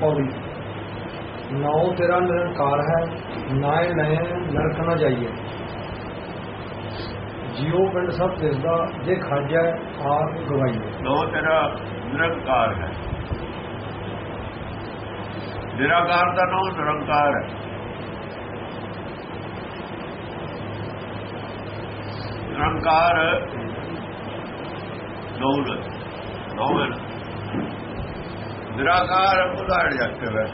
ਪੌੜੀ ਨਾਉ ਤੇਰਾ ਨਿਰੰਕਾਰ ਹੈ ਨਾਏ ਨਏ ਨਰਕ ਨਾ ਜਾਈਏ। ਜਿਉ ਪਿੰਡ ਸਭ ਦਿਸਦਾ, ਜੇ ਖਾਜਾ ਆਪ ਗਵਾਈਏ। ਨੋ ਤੇਰਾ ਨਿਰੰਕਾਰ ਹੈ। ਨਿਰਾਕਾਰ ਦਾ ਨਾਮ ਨਿਰੰਕਾਰ ਹੈ। ਨਿਰੰਕਾਰ ਨੌਨ ਨੌਨ ਨਿਰਾਕਾਰ ਉਹਦਾ ਜੱਟ ਹੈ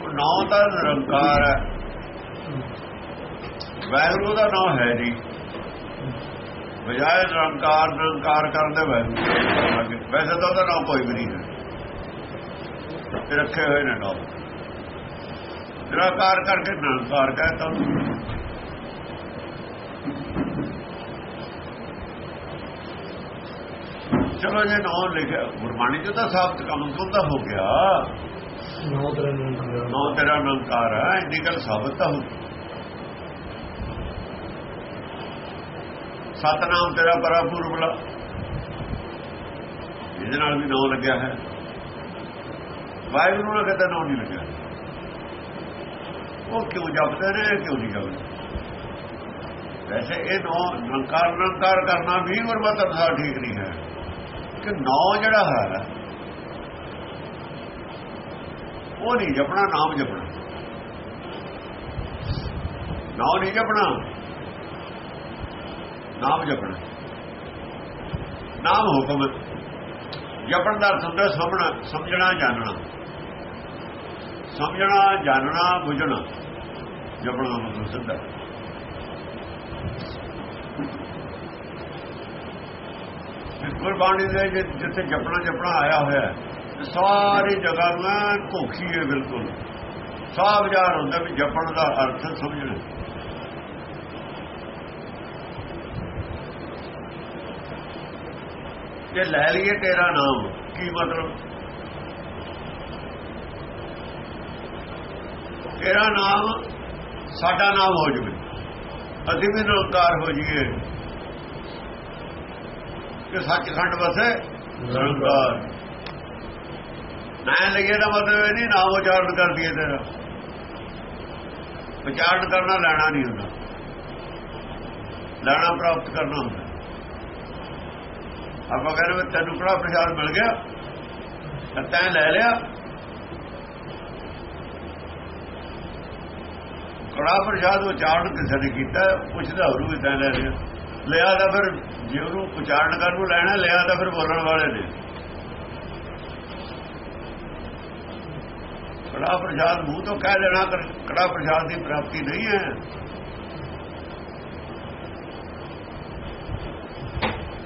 ਉਹ ਨੌ ਦਾ ਨਿਰੰਕਾਰ ਹੈ। ਵੈਰੂ ਦਾ ਨਾਮ ਹੈ ਜੀ। ਬਜਾਏ ਨਿਰੰਕਾਰ ਨਿਰੰਕਾਰ ਕਰਨ ਦੇ ਵੈਰੂ। ਵੈਸੇ ਤਾਂ ਉਹਦਾ ਨਾਮ ਕੋਈ ਵੀ ਨਹੀਂ ਹੈ। ਤੇ ਰੱਖੇ ਹੋਏ ਨੇ ਨਾਮ ਨਿਰਾਕਾਰ ਕਰਕੇ ਨਿਰੰਕਾਰ ਕਹਿੰਦਾ ਚਲੋ ਜੇ ਨਾਮ ਲਿਖਿਆ ਗੁਰਬਾਣੀ ਚ ਤਾਂ ਸਾਬਤ ਕੰਮ ਹੁੰਦਾ ਹੋ ਗਿਆ। ਨੌ ਤੇਰਾ ਨਿਰੰਕਾਰ। ਹੈ ਇੰਨੀ ਗੱਲ ਸਾਬਤ ਤਾਂ ਹੋ ਸਤਨਾਮ ਤੇਰਾ ਪਰਾਪੂਰ ਬਲਾ ਇਹਦੇ ਨਾਲ ਵੀ ਨਾਮ ਲੱਗਿਆ ਹੈ। ਵਾਹਿਗੁਰੂ ਨਾਲ ਕਦੇ ਨਾਮ ਨਹੀਂ ਲੱਗਿਆ। ਉਹ ਕਿਉਂ ਜਪਦੇ ਨੇ ਕਿਉਂ ਨਹੀਂ ਜਪਦੇ? ਵੈਸੇ ਇਹ ਨੌ ਨਿਰੰਕਾਰ ਨਿਰੰਕਾਰ ਕਰਨਾ ਵੀ ਗੁਰਮਤਿ ਅਨੁਸਾਰ ਠੀਕ ਨਹੀਂ ਹੈ। ਕਿ ਨੌ ਜਿਹੜਾ ਹੈ ਉਹ ਨਹੀਂ ਜਪਣਾ, ਨਾਮ ਜਪਣਾ। ਨਾਮ ਨਹੀਂ ਜਪਣਾ, ਨਾਮ ਜਪਣਾ। ਨਾਮ ਹੁਕਮ, ਜਪਣ ਦਾ ਅਰਥ ਹੁੰਦਾ ਸਮਝਣਾ ਸਮਝਣਾ, ਜਾਣਨਾ। ਸਮਝਣਾ, ਜਾਣਨਾ, ਬੁਝਣਾ, ਜਪਣਾ ਮਤਲਬ ਸਿੱਧਾ ਗੁਰਬਾਣੀ ਦੇ ਜਿੱਥੇ ਜਪਣਾ ਜਪਣਾ ਆਇਆ ਹੋਇਆ ਹੈ, ਸਾਰੀ ਜਗ੍ਹਾ ਨੂੰ ਧੋਖੀ ਹੈ ਬਿਲਕੁਲ। ਸਾਫ਼ ਜਾਣ ਹੁੰਦਾ ਵੀ ਜਪਣ ਦਾ ਅਰਥ ਸਮਝਣਾ। ਜੇ ਲੈ ਲਈਏ ਤੇਰਾ ਨਾਮ, ਕੀ ਮਤਲਬ? ਤੇਰਾ ਨਾਮ, ਸਾਡਾ ਨਾਮ ਹੋ ਜਵੇ। ਅਸੀਂ ਵੀ ਨਿਰੰਕਾਰ ਹੋ ਜਾਈਏ। ਕਿ ਸੱਚਖੰਡ ਵਸੇ ਨਿਰੰਕਾਰ ਨਾ ਲਈਏ ਦਾ ਮਤਲਬ ਇਹ ਨਹੀਂ ਨਾਮ ਉਚਾਰਨ ਕਰ ਦਈਏ ਤੇਰਾ। ਉਚਾਰਨ ਕਰਨਾ ਲੈਣਾ ਨਹੀਂ ਹੁੰਦਾ। ਲੈਣਾ ਪ੍ਰਾਪਤ ਕਰਨਾ ਹੁੰਦਾ। ਆਪਾਂ ਕਹਿੰਦੇ ਤੈਨੂੰ ਕਿਹੜਾ ਪ੍ਰਸ਼ਾਦ ਮਿਲ ਗਿਆ? ਤਾਂ ਤੈਂ ਲੈ ਲਿਆ। ਕੜਾ ਪ੍ਰਸ਼ਾਦ ਉਚਾਰਨ ਕਿਸੇ ਨੇ ਕੀਤਾ, ਪੁੱਛਦਾ ਹੋਰੂ ਵੀ ਤੈਂ ਲੈ ਲਿਆ। ਲਿਆ ਤਾਂ ਫਿਰ ਜੇ ਉਹਨੂੰ ਉਚਾਰਨ ਕਰਨ ਨੂੰ ਲੈਣਾ ਲਿਆ ਤਾਂ ਫਿਰ ਬੋਲਣ ਵਾਲੇ ਨੇ। ਕੜਾ ਪ੍ਰਸ਼ਾਦ ਮੂੰਹ ਤੋਂ ਕਹਿ ਦੇਣਾ ਕੜਾ ਪ੍ਰਸ਼ਾਦ ਦੀ ਪ੍ਰਾਪਤੀ ਨਹੀਂ ਹੈ।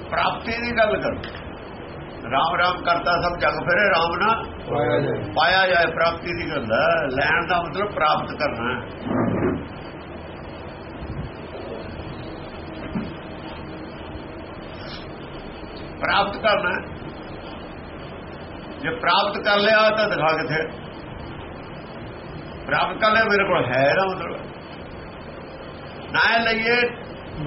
ਪ੍ਰਾਪਤੀ ਦੀ ਗੱਲ ਕਰ। ਰਾਮ ਰਾਮ ਕਰਤਾ ਸਭ ਜਗ ਫਿਰੇ ਰਾਮ ਨਾ ਪਾਇਆ ਜਾਏ। ਪ੍ਰਾਪਤੀ ਦੀ ਗੱਲ ਹੈ। ਲੈਣ ਦਾ ਮਤਲਬ ਪ੍ਰਾਪਤ ਕਰਨਾ ਹੈ ਪ੍ਰਾਪਤ ਕਰਨਾ ਜੇ ਪ੍ਰਾਪਤ ਕਰ ਲਿਆ ਤਾਂ ਦਿਖਾ ਕਿੱਥੇ? ਪ੍ਰਾਪਤ ਕਰ ਲਿਆ ਮੇਰੇ ਕੋਲ ਹੈ ਨਾ ਮਤਲਬ। ਨਾ ਲਈਏ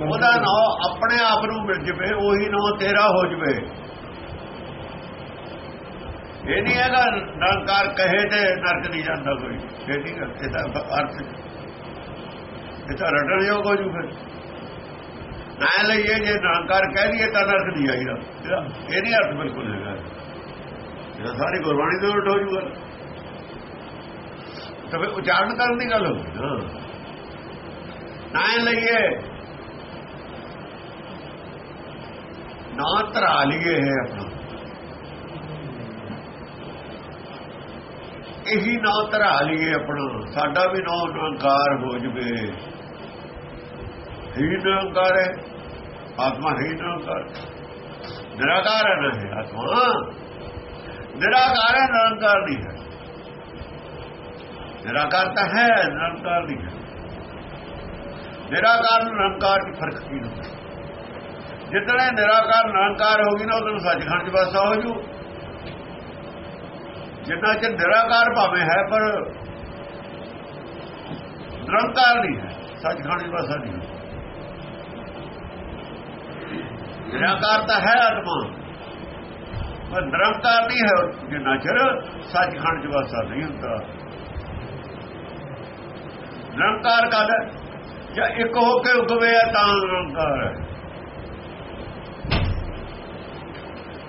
ਉਹਦਾ ਨਾਂ ਆਪਣੇ ਆਪ ਨੂੰ ਮਿਲ ਜਵੇ ਉਹੀ ਨਾਂ ਤੇਰਾ ਹੋ ਜਵੇ। ਇਹ ਨਹੀਂ ਹੈਗਾ ਨਿਰੰਕਾਰ ਕਹੇ ਤੇ ਨਰਕ ਨਹੀਂ ਜਾਂਦਾ ਕੋਈ। ਇਹ ਨਹੀਂ ਗਾ, ਇਹਦਾ ਅਰਥ ਇਹ ਤਾਂ ਰਟਣ ਯੋਗ ਹੋ ਜੂ ਫਿਰ। ਨਾ ਲਈਏ, ਜੇ ਨਿਰੰਕਾਰ ਕਹਿ ਦਈਏ ਤਾਂ ਨਰਕ ਨਹੀਂ ਆਈਦਾ ਇਹ ਨਹੀਂ ਅਰਥ ਬਿਲਕੁਲ ਹੈਗਾ। ਇਹ ਸਾਰੀ ਗੁਰਬਾਣੀ ਦੇ ਉਲਟ ਹੋ ਜੂਗਾ ਤਾਂ ਫਿਰ ਉਚਾਰਨ ਕਰਨ ਦੀ ਗੱਲ ਹੋ ਨਾ ਨਾ ਲਈਏ, ਨਾ ਧਰਾ ਲਈਏ ਇਹ ਆਪਣਾ। ਇਹੀ ਨਾ ਧਰਾ ਲਈਏ ਆਪਣਾ। ਸਾਡਾ ਵੀ ਨਾ ਨੰਕਾਰ ਹੋ ਜਵੇ। ਹੀ ਨਿਰੰਕਾਰ ਹੈ। ਆਤਮਾ ਹੀ ਨਿਰੰਕਾਰ ਨਿਰਾਕਾਰ ਹੈ ਨਾ ਆਤਮਾ ਨਿਰਾਕਾਰ ਹੈ, ਨਿਰੰਕਾਰ ਨਹੀਂ ਹੈ। ਨਿਰਾਕਾਰ ਤਾਂ ਹੈ, ਨਿਰੰਕਾਰ ਨਹੀਂ ਹੈ। ਨਿਰਾਕਾਰ ਨੂੰ ਨਿਰੰਕਾਰ ਦੀ ਫ਼ਰਕ ਕੀ ਹੁੰਦਾ? ਜਿਤਨੇ ਨਿਰਾਕਾਰ, ਨਿਰੰਕਾਰ ਗਈ ਨਾ ਉਦੋਂ ਸੱਚਖੰਡ ਚ ਵਾਸਾ ਹੋ ਜੂ। ਜਿੰਨਾ ਚ ਨਿਰਾਕਾਰ ਭਾਵੇਂ ਹੈ, ਪਰ ਨਿਰੰਕਾਰ ਨਹੀਂ ਹੈ, ਸੱਚਖੰਡ ਚ ਵਾਸਾ ਨਹੀਂ ਨਿਰਾਕਾਰ ਤਾਂ ਹੈ ਆਤਮਾ। ਪਰ ਨਿਰੰਕਾਰ ਨਹੀਂ ਹੈ ਜਿੰਨਾ ਚਿਰ ਸੱਚਖੰਡ ਚ ਵਸਦਾ ਨਹੀਂ ਹੁੰਦਾ। ਨਿਰੰਕਾਰ ਕਦ? ਜਾਂ ਇੱਕ ਹੋ ਕੇ ਉਗਵੇ ਤਾਂ ਨਿਰੰਕਾਰ ਹੈ।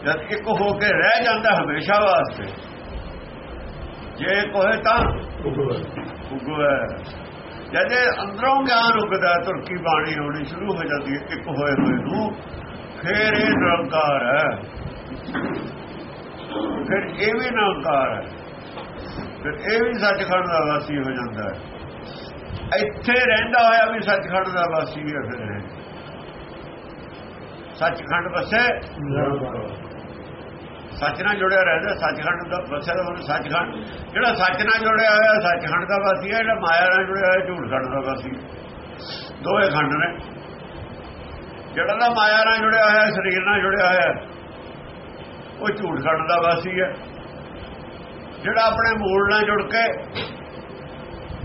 ਜਦ ਇੱਕ ਹੋ ਕੇ ਰਹਿ ਜਾਂਦਾ ਹਮੇਸ਼ਾ ਵਾਸਤੇ ਜੇ ਕੋਏ ਤਾਂ ਉਗਵੇ। ਜਦ ਅੰਦਰੋਂ ਗਿਆਨ ਉਗਦਾ ਤੁਰਕੀ ਬਾਣੀ ਹੋਣੀ ਸ਼ੁਰੂ ਹੋ ਜਾਂਦੀ ਹੈ ਇੱਕ ਹੋਏ ਹੋਏ ਨੂੰ ਫਿਰ ਇਹ ਨਿਰੰਕਾਰ ਹੈ। ਫਿਰ ਇਹ ਵੀ ਨਿਰੰਕਾਰ ਹੈ। ਫਿਰ ਇਹ ਵੀ ਸੱਚਖੰਡ ਦਾ ਵਾਸੀ ਹੋ ਜਾਂਦਾ ਹੈ। ਇੱਥੇ ਰਹਿੰਦਾ ਹੋਇਆ ਵੀ ਸੱਚਖੰਡ ਦਾ ਵਾਸੀ ਹੈ। ਫਿਰ ਸੱਚਖੰਡ ਵਸੇ ਸੱਚ ਨਾਲ ਜੁੜਿਆ ਰਹਿੰਦਾ, ਸੱਚਖੰਡ ਦਾ ਵਸੇ ਦਾ ਸੱਚਖੰਡ। ਜਿਹੜਾ ਸੱਚ ਨਾਲ ਜੁੜਿਆ ਹੋਇਆ ਸੱਚਖੰਡ ਦਾ ਵਾਸੀ ਹੈ, ਜਿਹੜਾ ਮਾਇਆ ਨਾਲ ਜੁੜਿਆ ਹੋਇਆ ਝੂਠ ਖੰਡ ਦਾ ਵਾਸੀ। ਦੋਵੇਂ ਖੰਡ ਨੇ। ਜਿਹੜਾ ਦਾ ਮਾਇਆ ਨਾਲ ਜੁੜਿਆ ਹੋਇਆ, ਸਰੀਰ ਨਾਲ ਜੁੜਿਆ ਹੋਇਆ, ਉਹ ਝੂਠ ਖੰਡ ਦਾ ਵਾਸੀ ਹੈ। ਜਿਹੜਾ ਆਪਣੇ ਮੂਲ ਨਾਲ ਜੁੜ ਕੇ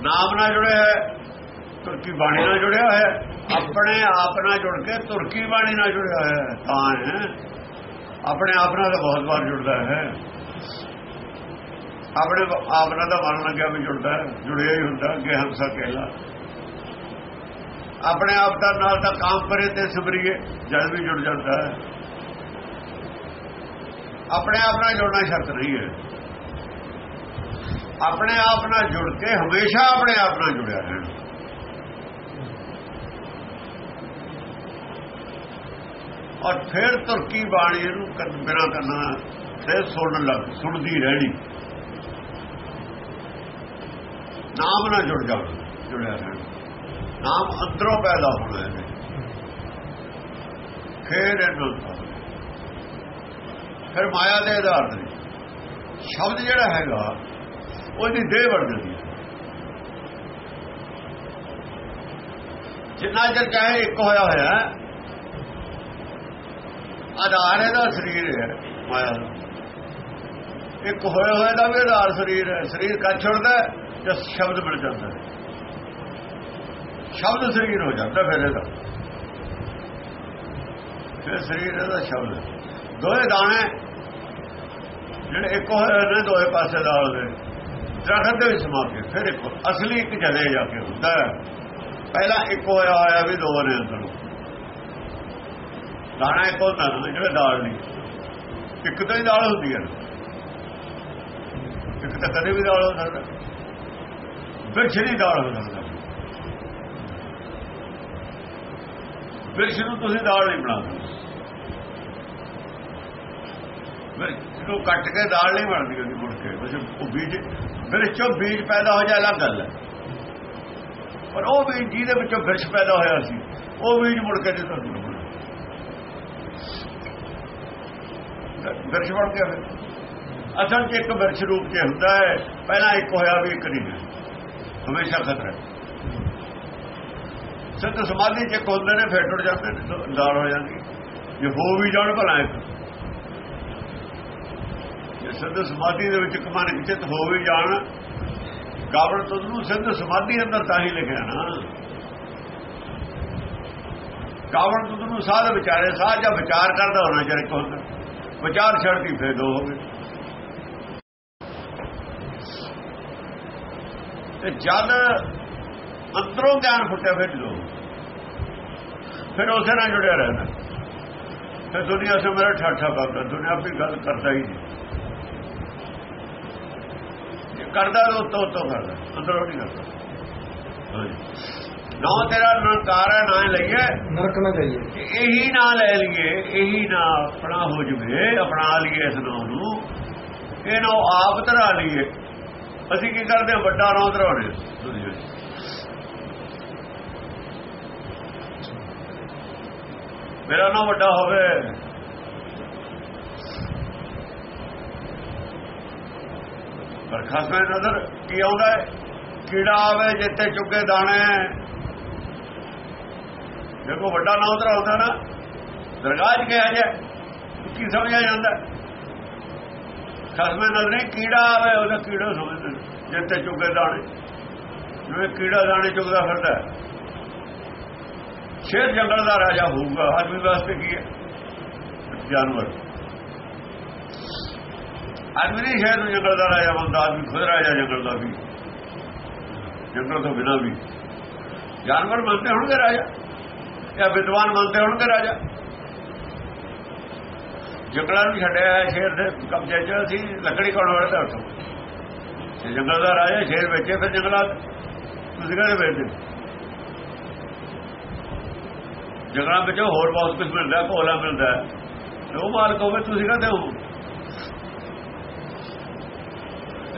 ਨਾਮ ਨਾਲ ਜੁੜਿਆ ਹੈ ਤੁਰਕੀ ਬਾਣੀ ਨਾਲ ਜੁੜਿਆ ਹੋਇਆ, ਆਪਣੇ ਆਪ ਨਾਲ ਜੁੜ ਕੇ ਤੁਰਕੀ ਬਾਣੀ ਨਾਲ ਜੁੜਿਆ ਹੋਇਆ, ਤਾਂ ਹੈ। ਆਪਣੇ ਆਪ ਨਾਲ ਤਾਂ ਬਹੁਤ ਵਾਰ ਜੁੜਦਾ ਹੈ। ਆਪਣੇ ਆਪ ਨਾਲ ਤਾਂ ਮਨ ਲੱਗਿਆ ਵੀ ਜੁੜਦਾ, ਜੁੜਿਆ ਹੀ ਹੁੰਦਾ ਕਿ ਹੰਸਾ ਕਹਿਲਾ ਆਪਣੇ ਆਪ ਦਾ ਨਾਲ ਤਾਂ ਕੰਮ ਪਰੇ ਤੇ ਸਬਰੀਏ ਜਦ ਵੀ ਜੁੜ ਜਾਂਦਾ ਹੈ। ਆਪਣੇ ਆਪ ਨਾਲ ਜੁੜਨਾ ਸ਼ਰਤ ਨਹੀਂ ਹੈ। ਆਪਣੇ ਆਪ ਨਾਲ ਜੁੜ ਕੇ ਹਮੇਸ਼ਾ ਆਪਣੇ ਆਪ ਨਾਲ ਜੁੜਿਆ ਰਹਿਣਾ। ਔਰ ਫਿਰ ਤੁਰਕੀ ਬਾਣੀ ਨੂੰ ਬਿਨਾ ਕਰਨਾ ਤੇ ਸੁਣ ਲੱਗ ਸੁਣਦੀ ਰਹਿਣੀ। ਨਾਮ ਨਾਲ ਜੁੜ ਜਾ ਜੁੜਿਆ ਰਹਿਣਾ। ਨਾਮ ਅੰਦਰੋਂ ਪੈਦਾ ਹੋਣਾ ਹੈ। ਫਿਰ ਇਹਨੂੰ ਫਿਰ ਮਾਇਆ ਦੇ ਆਧਾਰ ਤੇ ਸ਼ਬਦ ਜਿਹੜਾ ਹੈਗਾ, ਉਹਦੀ ਦੇਹ ਵੜ ਜਾਂਦੀ ਹੈ। ਜਿੰਨਾ ਚਿਰ ਕਹੇ ਇੱਕ ਹੋਇਆ ਹੋਇਆ, ਆਧਾਰ ਇਹਦਾ ਸਰੀਰ ਹੈ, ਮਾਇਆ ਦਾ। ਇੱਕ ਹੋਇਆ ਹੋਇਆ ਦਾ ਵੀ ਆਧਾਰ ਸਰੀਰ ਹੈ। ਸਰੀਰ ਕੱਛ ਛੁੱਟਦਾ ਜਾਂ ਸ਼ਬਦ ਬਣ ਜਾਂਦਾ ਹੈ। ਸ਼ਬਦ ਸਰੀਰ ਹੋ ਜਾਂਦਾ ਫਿਰ ਇਹਦਾ। ਫਿਰ ਸਰੀਰ ਇਹਦਾ ਸ਼ਬਦ। ਦੋਏ ਦਾਣੇ, ਜਿਹੜੇ ਇੱਕ ਹੋਏ ਨੇ ਦੋਏ ਪਾਸੇ ਦਾਲ ਦੇ ਦਰਖਤ ਦੇ ਵਿੱਚ ਸਮਾ ਕੇ ਫਿਰ ਇੱਕ ਅਸਲੀ ਇੱਕ ਜਲੇ ਜਾ ਕੇ ਹੁੰਦਾ ਪਹਿਲਾਂ ਇੱਕ ਹੋਇਆ ਹੋਇਆ ਵੀ ਦੋ ਨੇ ਅੰਦਰ। ਦਾਣਾ ਇੱਕ ਹੁੰਦਾ ਨਾ ਜਿਹੜਾ ਦਾਲ ਨਹੀਂ ਇੱਕ ਤਾਂ ਹੀ ਦਾਲ ਹੁੰਦੀ ਹੈ। ਇੱਕ ਤਾਂ ਕਦੇ ਵੀ ਦਾਲ ਹੋ ਸਕਦਾ। ਬਿਰਛ ਨਹੀਂ ਦਾਲ ਹੋ ਸਕਦਾ। ਬਿਰਛ ਨੂੰ ਤੁਸੀਂ ਦਾਲ ਨਹੀਂ ਬਣਾ ਸਕਦੇ। ਬਿਰਛ ਨੂੰ ਕੱਟ ਕੇ ਦਾਲ ਨਹੀਂ ਬਣਦੀ ਉਹਦੀ ਮੁੜ ਕੇ ਬਸ ਉਹ ਬੀਜ ਬਿਰਛੋਂ ਬੀਜ ਪੈਦਾ ਹੋ ਜਾ ਅਲੱਗ ਗੱਲ ਹੈ। ਪਰ ਉਹ ਬੀਜ ਜਿਹਦੇ ਵਿੱਚੋਂ ਬਿਰਛ ਪੈਦਾ ਹੋਇਆ ਸੀ, ਉਹ ਬੀਜ ਮੁੜ ਕੇ ਨਹੀਂ ਤੁਹਾਨੂੰ ਬਿਰਛ ਬਣ ਗਿਆ ਫਿਰ। ਅਸਲ 'ਚ ਇੱਕ ਬਿਰਛ ਰੂਪ 'ਚ ਹੁੰਦਾ ਹੈ, ਪਹਿਲਾਂ ਇੱਕ ਹੋਇਆ ਵੀ ਇੱਕ ਨਹੀਂ ਹਮੇਸ਼ਾ ਖਤਰਾ ਸਿੱਧ ਸਮਾਧੀ 'ਚ ਇੱਕ ਹੁੰਦੇ ਨੇ, ਫੇਰ ਟੁੱਟ ਜਾਂਦੇ ਨੇ ਦਾਲ ਹੋ ਜਾਂਦੀ। ਜੇ ਹੋ ਵੀ ਜਾਣ ਭਲਾ ਇੱਕ ਜੇ ਸਿੱਧ ਸਮਾਧੀ ਦੇ ਵਿੱਚ ਕਮਨ ਚਿਤ ਹੋ ਵੀ ਜਾਣ ਕਾਬਲ ਤੁਧ ਨੂੰ ਸਿੱਧ ਸਮਾਧੀ ਅੰਦਰ ਤਾਂ ਹੀ ਲਿਖਿਆ ਨਾ। ਕਾਵੜ ਤੁਧ ਨੂੰ ਸਾਧ ਵਿਚਾਰੇ, ਸਾਧ ਜਾਂ ਵਿਚਾਰ ਕਰਦਾ ਹੋਣਾ ਚਾਹੀਦਾ ਹੁੰਦਾ। ਵਿਚਾਰ ਛੱਡਦੀ ਫੇਰ ਦੋ ਹੋ ਗਏ। ਤੇ ਜਦ ਅੰਦਰੋਂ ਗਿਆਨ ਫੁੱਟਿਆ ਫਿਰ ਲੋ ਫਿਰ ਉਸੇ ਨਾਲ ਜੁੜਿਆ ਰਹਿੰਦਾ। ਫਿਰ ਦੁਨੀਆ ਸੇ ਮੇਰਾ ਠਾਠਾ ਕਰਦਾ ਦੁਨੀਆ ਵੀ ਗੱਲ ਕਰਦਾ ਹੀ ਨਹੀਂ। ਕਰਦਾ ਉਹ ਤੋ ਤੋ ਕਰਦਾ ਅੰਦਰੋਂ ਨਹੀਂ ਕਰਦਾ। ਨਾ ਤੇਰਾ ਨਕਾਰ ਹੈ ਨਾ ਲਈਏ। ਨਰਕ ਨਾ ਜਾਈਏ ਇਹੀ ਨਾ ਲੈ ਲਈਏ ਇਹੀ ਨਾ ਆਪਣਾ ਹੋ ਜਵੇ ਆਪਣਾ ਲਈਏ ਇਸ ਨਾਮ ਨੂੰ। ਇਹਨੂੰ ਆਪ ਧਰਾ ਲਈਏ। ਅਸੀਂ ਕੀ ਕਰਦੇ ਵੱਡਾ ਨਾਮ ਧਰਾਉਣੇ ਦੁਨੀਆ ਮੇਰਾ ਨਾਮ ਵੱਡਾ ਹੋਵੇ। ਪਰ ਖਾਸਾ ਨਜ਼ਰ ਕੀ ਆਉਂਦਾ ਹੈ? ਕੀੜਾ ਆਵੇ, ਜਿੱਥੇ ਚੁੱਕੇ ਦਾਣੇ ਦੇਖੋ, ਵੱਡਾ ਨਾਂ ਉਧਰ ਆਉਂਦਾ ਨਾ। ਦਰਗਾਹ 'ਚ ਕਿਹਾ ਜਾ ਕੀ ਸਮਝਿਆ ਜਾਂਦਾ ਖਸਮੇ ਨਜ਼ਰੇ ਕੀੜਾ ਆਵੇ, ਉਹਦਾ ਕੀੜਾ ਸਮਝਦੇ ਜਿੱਥੇ ਚੁੱਕੇ ਦਾਣੇ। ਜਿਵੇਂ ਕੀੜਾ ਦਾਣੇ ਚੁੱਕਦਾ ਫਿਰਦਾ ਸ਼ੇਰ ਜੰਗਲ ਦਾ ਰਾਜਾ ਹੋਊਗਾ ਆਦਮੀ ਵਾਸਤੇ ਕੀ ਹੈ? ਜਾਨਵਰ। ਆਦਮੀ ਨਹੀਂ ਸ਼ਾਇਦ ਨੂੰ ਜੰਗਲ ਦਾ ਰਾਜਾ ਬੰਦਾ ਆਦਮੀ ਖੁਦ ਰਾਜਾ ਜੰਗਲ ਦਾ ਵੀ। ਜੰਗਲ ਤੋਂ ਬਿਨਾਂ ਵੀ। ਜਾਨਵਰ ਮੰਨਦੇ ਹੋਣਗੇ ਰਾਜਾ, ਜਾਂ ਵਿਦਵਾਨ ਮੰਨਦੇ ਹੋਣਗੇ ਰਾਜਾ। ਜੰਗਲਾਂ ਨੂੰ ਛੱਡਿਆ ਹੈ ਸ਼ੇਰ ਦੇ ਕਬਜ਼ੇ 'ਚ, ਅਸੀਂ ਲੱਕੜੀ ਕੋਲ ਵੜਦਾ ਉੱਥੋਂ। ਜੰਗਲ ਦਾ ਰਾਜਾ, ਸ਼ੇਰ ਵੇਚੇ ਫਿਰ ਜੰਗਲਾਤ ਤੁਸੀਂ ਕਹਿੰਦੇ ਵੇਚਦੇ? ਜੰਗਲਾਂ ਵਿੱਚ ਹੋਰ ਬਹੁਤ ਕੁਝ ਮਿਲਦਾ ਕੋਲਾ ਮਿਲਦਾ। ਤੇ ਉਹ ਮਾਲਕ ਹੋਵੇ, ਤੁਸੀਂ ਕਹਿੰਦੇ ਹੋ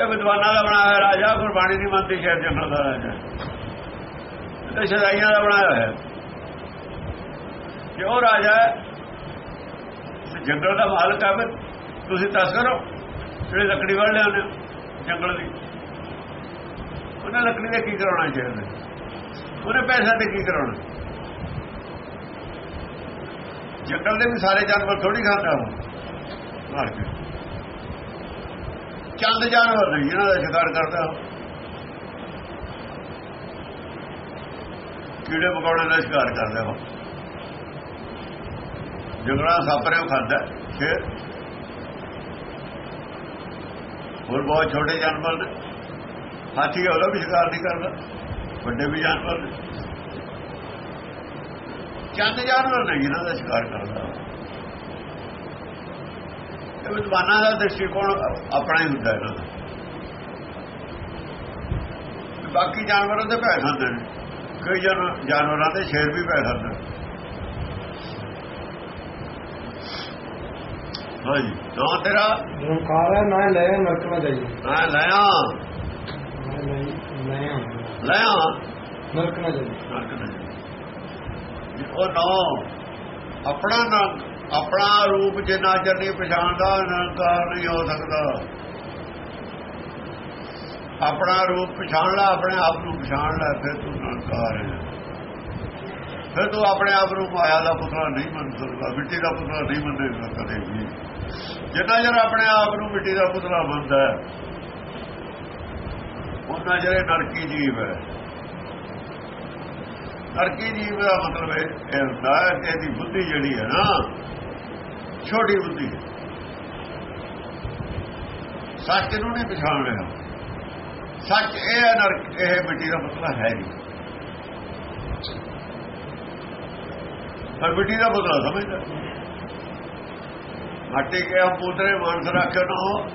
ਇਹ ਵਿਦਵਾਨਾਂ ਦਾ ਬਣਾਇਆ ਰਾਜਾ, ਗੁਰਬਾਣੀ ਦੀ ਮੰਨਦੀ ਸ਼ੇਰ ਜੰਗਲ ਦਾ ਰਾਜਾ। ਤੇ ਸ਼ਰਾਈਆਂ ਦਾ ਬਣਾਇਆ ਹੋਇਆ। ਜੇ ਉਹ ਰਾਜਾ ਜੰਗਲ ਦਾ ਮਾਲਕ ਹੈ ਤੁਸੀਂ ਤਸਕਰ ਹੋ ਜਿਹੜੇ ਲੱਕੜੀ ਵੜ ਲਿਆਉਂਦੇ ਜੰਗਲ ਦੀ। ਉਹਨਾਂ ਲੱਕੜੀ ਦੇ ਕੀ ਕਰਾਉਣਾ ਚਾਹੀਦਾ ਉਹਨੇ ਪੈਸਾ ਤੇ ਕੀ ਕਰਾਉਣਾ? ਜੰਗਲ ਦੇ ਵੀ ਸਾਰੇ ਜਾਨਵਰ ਥੋੜੀ ਖਾਂਦਾ ਉਹ। ਮਾਰ ਕੇ। ਚੰਦ ਜਾਨਵਰ ਨਹੀਂ, ਇਹਨਾਂ ਦਾ ਸ਼ਿਕਾਰ ਕਰਦਾ ਕੀੜੇ ਮਕੌੜੇ ਦਾ ਸ਼ਿਕਾਰ ਕਰਦਾ ਉਹ। ਜੰਗਲਾਂ ਸਾਪਰੇ ਖਾਂਦਾ। ਫਿਰ ਹੋਰ ਬਹੁਤ ਛੋਟੇ ਜਾਨਵਰ ਨੇ। ਹਾਥੀ ਉਹਦਾ ਵੀ ਸ਼ਿਕਾਰ ਨਹੀਂ ਕਰਦਾ। ਵੱਡੇ ਵੀ ਜਾਨਵਰ ਨੇ। ਚੰਦ ਜਾਨਵਰ ਨਹੀਂ ਇਹਨਾਂ ਦਾ ਸ਼ਿਕਾਰ ਕਰਦਾ ਇਹ ਵਿਦਵਾਨਾਂ ਦਾ ਦ੍ਰਿਸ਼ਟੀਕੋਣ ਆਪਣਾ ਹੀ ਹੁੰਦਾ ਇਹਨਾਂ ਦਾ। ਬਾਕੀ ਜਾਨਵਰਾਂ ਦੇ ਭੈ ਖਾਂਦੇ ਨੇ। ਕਈ ਜਾਨਵਰਾਂ ਦੇ ਸ਼ੇਰ ਵੀ ਭੈ ਖਾਂਦੇ ਹਾਂਜੀ ਨਾ ਤੇਰਾ? ਹੈ ਨਾ ਲੈ ਨਾ ਜਾਈਏ। ਨਾ ਲਿਆ ਨਾ ਲਿਆ ਨਾ ਜਾਈਏ। ਨਰਕ ਨਹੀਂ। ਉਹ ਨਾ। ਆਪਣਾ ਨਾ, ਆਪਣਾ ਰੂਪ ਜੇ ਨਾ ਚਰਨੀ ਪਛਾਣਦਾ ਨਿਰੰਕਾਰ ਨਹੀਂ ਹੋ ਸਕਦਾ। ਆਪਣਾ ਰੂਪ ਪਛਾਣ ਲੈ, ਆਪਣੇ ਆਪ ਨੂੰ ਪਛਾਣ ਲੈ, ਫਿਰ ਤੂੰ ਨਿਰੰਕਾਰ ਹੈ। ਫਿਰ ਤੂੰ ਆਪਣੇ ਆਪ ਨੂੰ ਮਾਇਆ ਦਾ ਪੁੱਤਰਾ ਨਹੀਂ ਮੰਨ ਸਕਦਾ, ਮਿੱਟੀ ਦਾ ਪੁੱਤਰਾ ਨਹੀਂ ਮੰਨੇਗਾ ਕਦੇ ਵੀ। ਜਿੰਨਾ ਜਰ ਆਪਣੇ ਆਪ ਨੂੰ ਮਿੱਟੀ ਦਾ ਪੁੱਤਰਾ ਮੰਨਦਾ ਹੈ ਉਹਨਾਂ ਜਿਹੜੇ ਨਰਕੀ ਜੀਵ ਹੈ। ਨਰਕੀ ਜੀਵ ਦਾ ਮਤਲਬ ਇਹ ਹੁੰਦਾ ਹੈ ਕਿ ਇਹਦੀ ਬੁੱਧੀ ਜਿਹੜੀ ਹੈ ਨਾ, ਛੋਟੀ ਬੁੱਧੀ ਸੱਚ ਨੂੰ ਨਹੀਂ ਪਛਾਣ ਰਿਹਾ। ਸੱਚ ਇਹ ਹੈ ਨਰਕ, ਇਹ ਮਿੱਟੀ ਦਾ ਪੁੱਤਰਾ ਹੈ ਨਹੀਂ। ਪਰ ਮਿੱਟੀ ਦਾ ਪੁਤਲਾ ਸਮਝਦਾ। ਮਾਟੀ ਕੇ ਹਮ ਪੁੱਤਰੇ, ਮਾਨਸ ਰੱਖਿਓ ਨਾ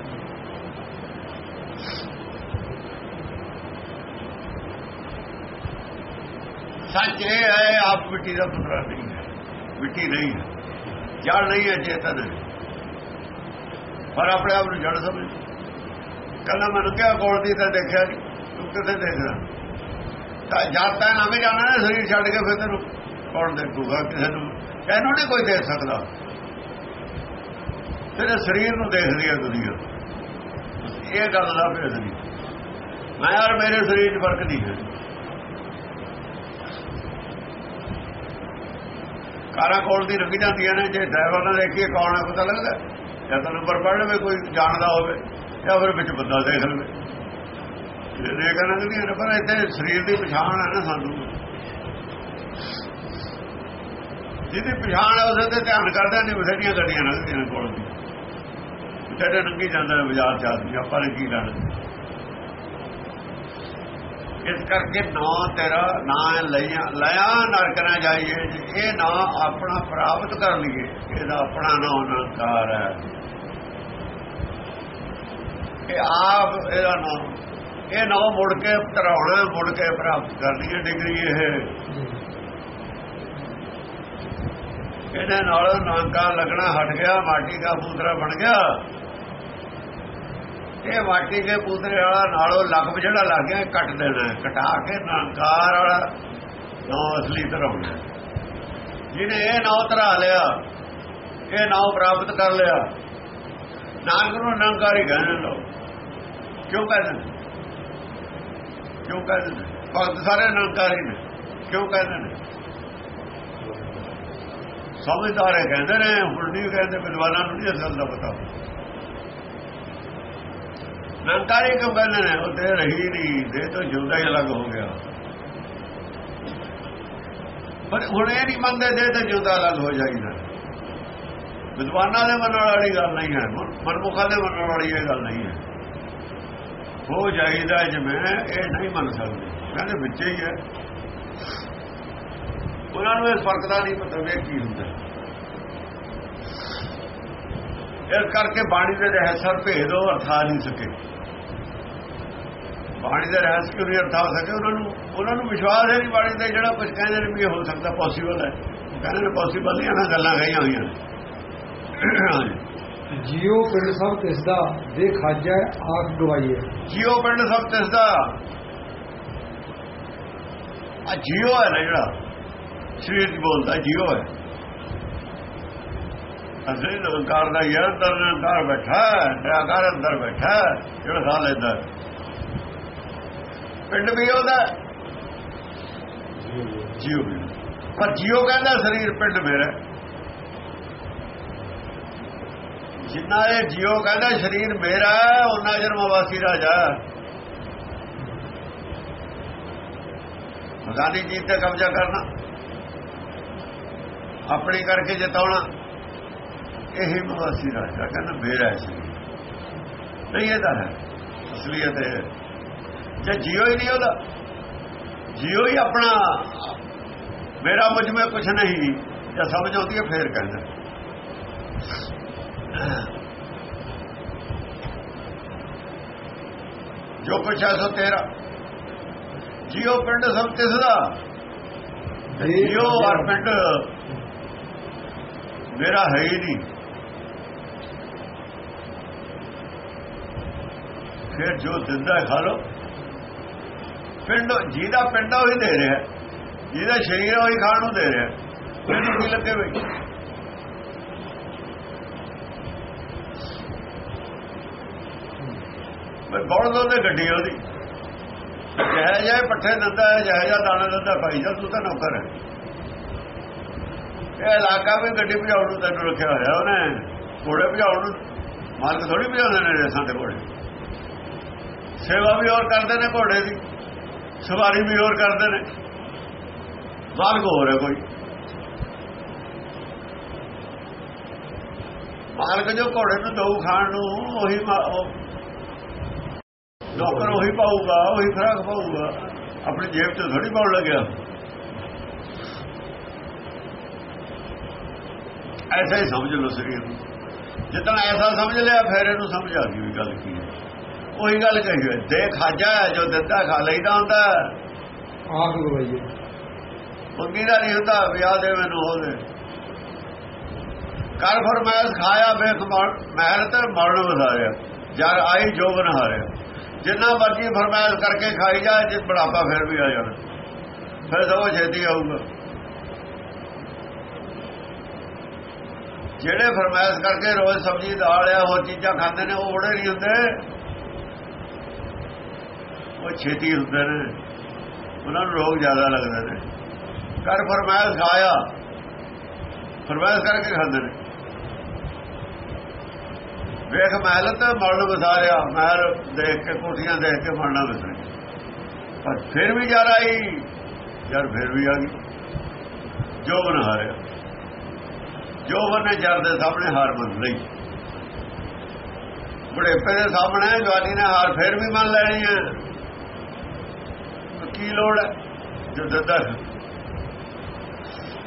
ਸੱਚ ਇਹ ਹੈ, ਆਪ ਮਿੱਟੀ ਦਾ ਪੁੱਤਰਾ ਨਹੀਂ ਹੈ। ਮਿੱਟੀ ਨਹੀਂ ਹੈ। ਜੜ ਨਹੀਂ ਹੈ ਚੇਤਨ। ਪਰ ਆਪਣੇ ਆਪ ਨੂੰ ਜੜ ਸਮਝ। ਕੱਲਾ ਮੈਨੂੰ ਕਿਹਾ, ਕੋਲ ਦੀ ਤਾਂ ਦੇਖਿਆ ਨਹੀਂ ਤੂੰ ਕਿੱਥੇ ਦੇਖਦਾ? ਤਾਂ ਜਦ ਨਵੇਂ ਜਾਣਾ ਨਾ, ਸਰੀਰ ਛੱਡ ਕੇ ਫਿਰ ਤੈਨੂੰ ਕੌਣ ਦੇਖੂਗਾ, ਕਿਸੇ ਨੂੰ। ਇਹਨੂੰ ਨਹੀਂ ਕੋਈ ਦੇਖ ਸਕਦਾ। ਤੇਰੇ ਸਰੀਰ ਨੂੰ ਦੇਖਦੀ ਹੈ ਦੁਨੀਆ। ਇਹ ਗੱਲ ਦਾ ਭੇਦ ਨਹੀਂ। ਮੈਂ ਯਾਰ ਮੇਰੇ ਸਰੀਰ 'ਚ ਫ਼ਰਕ ਨਹੀਂ ਹੈ। ਕਾਰਾਂ ਕੋਲ ਦੀ ਲੰਘ ਜਾਂਦੀਆਂ ਨੇ, ਜੇ ਡਰਾਈਵਰ ਨਾਲ ਦੇਖੀਏ ਕੌਣ ਹੈ ਪਤਾ ਲੱਗਦਾ। ਜਾਂ ਤਾਂ ਨੰਬਰ ਪੜ ਲਵੇ, ਕੋਈ ਜਾਣਦਾ ਹੋਵੇ, ਜਾਂ ਫਿਰ ਵਿੱਚ ਬੰਦਾ ਦੇਖ ਲਵੇ। ਇਹ ਦੇਖਣ ਲੱਗਦੀਆਂ ਨੇ ਪਰ ਇੱਥੇ ਸਰੀਰ ਦੀ ਪਛਾਣ ਹੈ ਨਾ ਸਾਨੂੰ। ਜਿਹਦੀ ਪਛਾਣ ਹੈ ਉਹਦੇ ਤੇ ਧਿਆਨ ਕਰਦਾ ਨਹੀਂ, ਬਥੇਰੀਆਂ ਗੱਡੀਆਂ ਲੰਘਦੀਆਂ ਨੇ ਕੋਲ ਦੀ। ਜਿਹੜੇ ਲੰਘੀ ਜਾਂਦਾ, ਬਾਜ਼ਾਰ ਚ ਆਪਾਂ ਨੇ ਕੀ ਲੈਣਾ? ਇਸ ਕਰਕੇ ਨਾਂ ਤੇਰਾ ਨਾਂ ਲਿਆ ਲਿਆ ਨਰਕ ਨਾ ਜਾਈਏ, ਇਹ ਨਾਂ ਆਪਣਾ ਪ੍ਰਾਪਤ ਕਰ ਲਈਏ, ਇਹਦਾ ਆਪਣਾ ਨਾਂ ਅਨੰਕਾਰ ਹੈ। ਇਹ ਆਪ ਇਹਦਾ ਨਾਂ, ਇਹ ਨਾ ਮੁੜ ਕੇ ਧਰਾਉਣਾ, ਮੁੜ ਕੇ ਪ੍ਰਾਪਤ ਕਰਨੀ ਹੈ ਡਿਗਰੀ ਇਹ। ਇਹਦੇ ਨਾਲ ਨਾਂਕਾ ਲੱਗਣਾ ਹਟ ਗਿਆ, ਮਾਟੀ ਦਾ ਪੂਤਰਾ ਬਣ ਗਿਆ। ਇਹ ਮਾਟੀ ਦੇ ਪੂਤਰੇ ਵਾਲਾ ਨਾਲੋਂ ਲਗਭ ਜਿਹੜਾ ਲੱਗ ਗਿਆ, ਕੱਟ ਦੇਣਾ ਕਟਾ ਕੇ ਨਾਂਕਾਰ ਵਾਲਾ ਨੋ ਅਸਲੀ ਧਰਾਉਣਾ ਜਿਹਨੇ ਇਹ ਨੌ ਧਰਾ ਲਿਆ, ਇਹ ਨੌ ਪ੍ਰਾਪਤ ਕਰ ਲਿਆ। ਨਾਨਕ ਨੂੰ ਨਾਂਕਾਰੀ ਕਹਿੰਦੇ ਲੋ ਕਿਉਂ ਕਹਿੰਦੇ ਕਿਉਂ ਕਹਿੰਦੇ ਭਗਤ ਸਾਰੇ ਨਾਂਕਾਰੀ ਨੇ। ਕਿਉਂ ਕਹਿੰਦੇ ਨੇ ਸਮਝਦਾਰੇ ਕਹਿੰਦੇ ਨੇ, ਹੁਣ ਨਹੀਂ ਕਹਿੰਦੇ, ਵਿਦਵਾਨਾਂ ਨੂੰ ਨਹੀਂ ਅਸਲ ਦਾ ਪਤਾ। ਨੰਕਾਰੀ ਕਿਉਂ ਕਹਿੰਦੇ ਨੇ ਉਹ ਤੇ ਰਹੀ ਨਹੀਂ ਦੇ ਤੋਂ ਜਿਉਂਦਾ ਹੀ ਅਲੱਗ ਹੋ ਗਿਆ। ਪਰ ਹੁਣ ਇਹ ਨਹੀਂ ਮੰਨਦੇ ਦੇ ਤਾਂ ਜਿਉਂਦਾ ਅਲੱਗ ਹੋ ਜਾਈਦਾ। ਵਿਦਵਾਨਾਂ ਦੇ ਮੰਨਣ ਵਾਲੀ ਗੱਲ ਨਹੀਂ ਹੈ ਮਨਮੁਖਾਂ ਦੇ ਮੰਨਣ ਵਾਲੀ ਇਹ ਗੱਲ ਨਹੀਂ ਹੈ। ਹੋ ਜਾਈਦਾ ਜਿਵੇਂ ਇਹ ਨਹੀਂ ਮੰਨ ਸਕਦੇ। ਕਹਿੰਦੇ ਵਿੱਚ ਹੀ ਹੈ। ਉਹਨਾਂ ਨੂੰ ਇਸ ਫ਼ਰਕ ਦਾ ਨਹੀਂ ਪਤਾ ਵੀ ਕੀ ਹੁੰਦਾ। ਇਸ ਕਰਕੇ ਬਾਣੀ ਦੇ ਰਹਿਸਰ ਭੇਦ ਉਹ ਅਰਥਾ ਨਹੀਂ ਸਕੇ। ਬਾਣੀ ਦੇ ਰਹਿਸ ਕਿਉਂ ਨਹੀਂ ਅਰਥਾ ਸਕੇ? ਉਹਨਾਂ ਨੂੰ ਉਹਨਾਂ ਨੂੰ ਵਿਸ਼ਵਾਸ ਹੈ ਨਹੀਂ ਬਾਣੀ ਦੇ ਜਿਹੜਾ ਕੁਝ ਕਹਿੰਦੇ ਨੇ ਵੀ ਹੋ ਸਕਦਾ ਪੋਸੀਬਲ ਹੈ। ਕਹਿੰਦੇ ਨੇ ਪੋਸੀਬਲ ਨਹੀਂ ਇਹਨਾਂ ਗੱਲਾਂ ਕਹੀਆਂ ਹੋਈਆਂ ਜੀਉ ਪਿੰਡ ਸਭ ਤਿਸ ਦਾ ਦੇ ਖਾਜਾ ਆਖ ਗਵਾਈਏ ਜੀਓ ਪਿੰਡ ਸਭ ਤਿਸ ਦਾ ਆ ਜੀਓ ਹੈ ਨਾ ਜਿਹੜਾ? ਸਰੀਰ ਦੀ ਬੋਲਦਾ ਜੀਓ ਹੈ। ਅਸਲੀ ਨਿਰੰਕਾਰ ਦਾ ਯਾਰ ਅੰਦਰ ਨਿਰੰਕਾਰ ਬੈਠਾ ਨਿਰੰਕਾਰ ਅੰਦਰ ਬੈਠਾ ਜਿਹੜਾ ਸਾਹ ਲੈਂਦਾ ਪਿੰਡ ਵੀ ਉਹਦਾ ਵੀ। ਪਰ ਜੀਓ ਕਹਿੰਦਾ ਸਰੀਰ ਪਿੰਡ ਮੇਰਾ। ਜਿੰਨਾ ਇਹ ਜੀਓ ਕਹਿੰਦਾ ਸਰੀਰ ਮੇਰਾ ਉਹਨਾਂ ਜਨਮ ਵਾਸੀ ਰਾਜਾ। ਮਦਾਨੀ ਜੀ ਤੇ ਕਬਜ਼ਾ ਕਰਨਾ। ਆਪਣੀ ਕਰਕੇ ਜਿਤਾਉਣਾ। ਇਹ ਮਵਾਸੀ ਰਾਜਾ ਕਹਿੰਦਾ ਮੇਰਾ ਹੈ ਸਰੀਰ। ਨਹੀਂ ਇਹਦਾ ਹੈ। ਅਸਲੀਅਤ ਹੈ। ਜੇ ਜੀਓ ਹੀ ਨਹੀਂ ਉਹਦਾ। ਜੀਓ ਹੀ ਆਪਣਾ। ਮੇਰਾ ਮੁਝ ਵਿੱਚ ਕੁਝ ਨਹੀਂ। ਜੇ ਸਮਝ ਆਉਂਦੀ ਹੈ ਫੇਰ ਕਹਿੰਦਾ। ਜੋ ਕੁਛ ਹੈ ਸੋ ਤੇਰਾ। ਜੀਓ ਪਿੰਡ ਸਭ ਤਿਸ ਦਾ ਜੀਓ ਔਰ ਪਿੰਡ। ਮੇਰਾ ਹੈ ਹੀ ਨਹੀਂ। ਫਿਰ ਜੋ ਦਿੰਦਾ ਖਾ ਲੋ ਪਿੰਡ, ਜਿਹਦਾ ਪਿੰਡ ਉਹ ਹੀ ਦੇ ਰਿਹਾ ਜਿਹਦਾ ਸ਼ਰੀਰ ਉਹ ਹੀ ਖਾਣ ਨੂੰ ਦੇ ਰਿਹਾ ਮੈਨੂੰ ਕੀ ਲੱਗੇ ਬਈ ਮੈਂ ਬੌੜ ਦੋ ਤੇ ਗੱਡੀ ਉਹਦੀ। ਜਹ ਜਹ ਪੱਠੇ ਦਿੰਦਾ ਹੈ, ਜਹ ਜਹ ਦਾਣਾ ਦਿੰਦਾ ਭਾਈ ਜਾ ਤੂੰ ਤਾਂ ਨੌਕਰ ਹੈ। ਇਹ ਇਲਾਕਾ ਵੀ ਗੱਡੀ ਭਜਾਉਣ ਨੂੰ ਤੈਨੂੰ ਰੱਖਿਆ ਹੋਇਆ ਉਹਨੇ। ਘੋੜੇ ਭਜਾਉਣ ਨੂੰ ਮਾਲਕ ਥੋੜੀ ਭਜਾਉਂਦੇ ਨੇ ਰੇਸਾਂ ਦੇ ਘੋੜੇ। ਸੇਵਾ ਵੀ ਹੋਰ ਕਰਦੇ ਨੇ ਘੋੜੇ ਦੀ। ਸਵਾਰੀ ਵੀ ਹੋਰ ਕਰਦੇ ਨੇ। ਮਾਲਕ ਹੋਰ ਹੈ ਕੋਈ? ਮਾਲਕ ਜੋ ਘੋੜੇ ਨੂੰ ਦਊ ਖਾਣ ਨੂੰ, ਉਹੀ ਨੌਕਰ ਉਹੀ ਪਾਊਗਾ, ਉਹੀ ਖਰਾਕ ਪਾਊਗਾ। ਆਪਣੀ ਜੇਬ ਤੋਂ ਥੋੜੀ ਪਾਉਣ ਲੱਗਿਆ। ਐਸਾ ਹੀ ਸਮਝ ਲਓ ਸਰੀਰ ਨੂੰ। ਜਿੱਦਾਂ ਐਸਾ ਸਮਝ ਲਿਆ, ਫਿਰ ਇਹਨੂੰ ਸਮਝ ਆ ਗਈ ਗੱਲ ਕੀ ਹੈ। ਉਹੀ ਗੱਲ ਕਹੀ ਹੋਈ ਦੇ ਖਾਜਾ ਜੋ ਦਿੱਤਾ ਖਾ ਲਈਦਾ ਹੁੰਦਾ ਆਖ ਗਵਾਈਏ ਮੰਗੀ ਦਾ ਨਹੀਂ ਹੁੰਦਾ ਵਿਆਹ ਦੇ ਮੈਨੂੰ ਹੋਵੇ ਕਰ ਫਰਮਾਇਸ਼ ਖਾਇਆ ਵੇਖ ਮਹਿਲ ਤੇ ਮਰਨ ਵਧਾਇਆ। ਜਦ ਆਈ ਜੋਗਨ ਹਾਰਿਆ ਜਿੰਨਾ ਮਰਜ਼ੀ ਫਰਮਾਇਸ਼ ਕਰਕੇ ਖਾਈ ਜਾ ਜੇ ਬੜਾਪਾ ਫਿਰ ਵੀ ਆ ਜਾਣਾ। ਫਿਰ ਸਭ ਛੇਤੀ ਆਊਗਾ। ਜਿਹੜੇ ਫਰਮਾਇਸ਼ ਕਰਕੇ ਰੋਜ਼ ਸਬਜ਼ੀ ਦਾਲ ਆ ਹੋਰ ਚੀਜ਼ਾਂ ਖਾਂਦੇ ਨੇ ਉਹ ਬੜੇ ਨਹੀਂ ਹੁੰਦੇ। ਉਹ ਛੇਤੀ ਹੁੰਦੇ ਨੇ ਉਹਨਾਂ ਨੂੰ ਰੋਗ ਜ਼ਿਆਦਾ ਲੱਗਦੇ ਨੇ ਕਰ ਫਰਮਾਇਸ਼ ਖਾਇਆ। ਫਰਮਾਇਸ਼ ਕਰਕੇ ਖਾਂਦੇ ਨੇ। ਵੇਖ ਮਹਿਲ ਤੇ ਮਰਨ ਵਸਾਰਿਆ। ਮਹਿਲ ਦੇਖ ਕੇ, ਕੋਠੀਆਂ ਦੇਖ ਕੇ ਮਰਨਾ ਵਸਰੇ ਪਰ ਫਿਰ ਵੀ ਜਾ ਆਈ। ਯਾਰ ਫਿਰ ਵੀ ਆ ਗਈ। ਜੋਬਨ ਹਾਰਿਆ। ਜੋ ਨੇ ਜਰ ਦੇ ਸਾਹਮਣੇ ਹਾਰ ਮੰਨ ਲਈ। ਬੁਢੇਪੇ ਦੇ ਸਾਹਮਣੇ ਜਵਾਨੀ ਨੇ ਹਾਰ ਫਿਰ ਵੀ ਮੰਨ ਲੈਣੀ ਹੈ। ਕੀ ਲੋੜ ਹੈ ਜੋ ਦਿੱਤਾ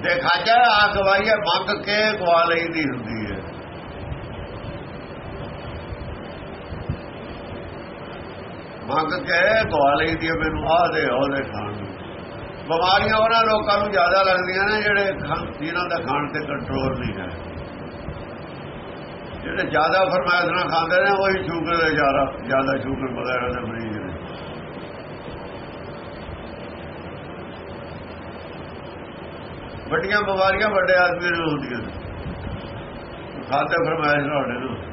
ਦੇਖਾ ਜਾ ਆ ਗਵਾਈਏ ਮੰਗ ਕੇ ਗਵਾ ਲਈ ਦੀ ਹੁੰਦੀ ਹੈ ਮੰਗ ਕੇ ਗਵਾ ਲਈ ਦੀ ਮੈਨੂੰ ਆ ਦੇ ਉਹਦੇ ਖਾਣ ਨੂੰ ਬਿਮਾਰੀਆਂ ਉਹਨਾਂ ਲੋਕਾਂ ਨੂੰ ਜ਼ਿਆਦਾ ਲੱਗਦੀਆਂ ਨੇ ਜਿਹੜੇ ਜਿਨ੍ਹਾਂ ਦਾ ਖਾਣ ਤੇ ਕੰਟਰੋਲ ਨਹੀਂ ਹੈ ਜਿਹੜੇ ਜ਼ਿਆਦਾ ਫਰਮਾਇਸ਼ ਨਾਲ ਖਾਂਦੇ ਨੇ ਉਹੀ ਸ਼ੂਗਰ ਦੇ ਜ਼ਿਆਦਾ ਜ਼ਿਆਦਾ ਸ਼ੂਗਰ ਵਗੈਰਾ ਦੇ ਮਰੀਜ਼ ਨੇ ਵੱਡੀਆਂ ਬਿਮਾਰੀਆਂ ਵੱਡੇ ਆਦਮੀ ਨੂੰ ਹੁੰਦੀਆਂ ਨੇ। ਖਾਤੇ ਫਰਮਾਇਸ਼ ਨਾਲ ਨੇ।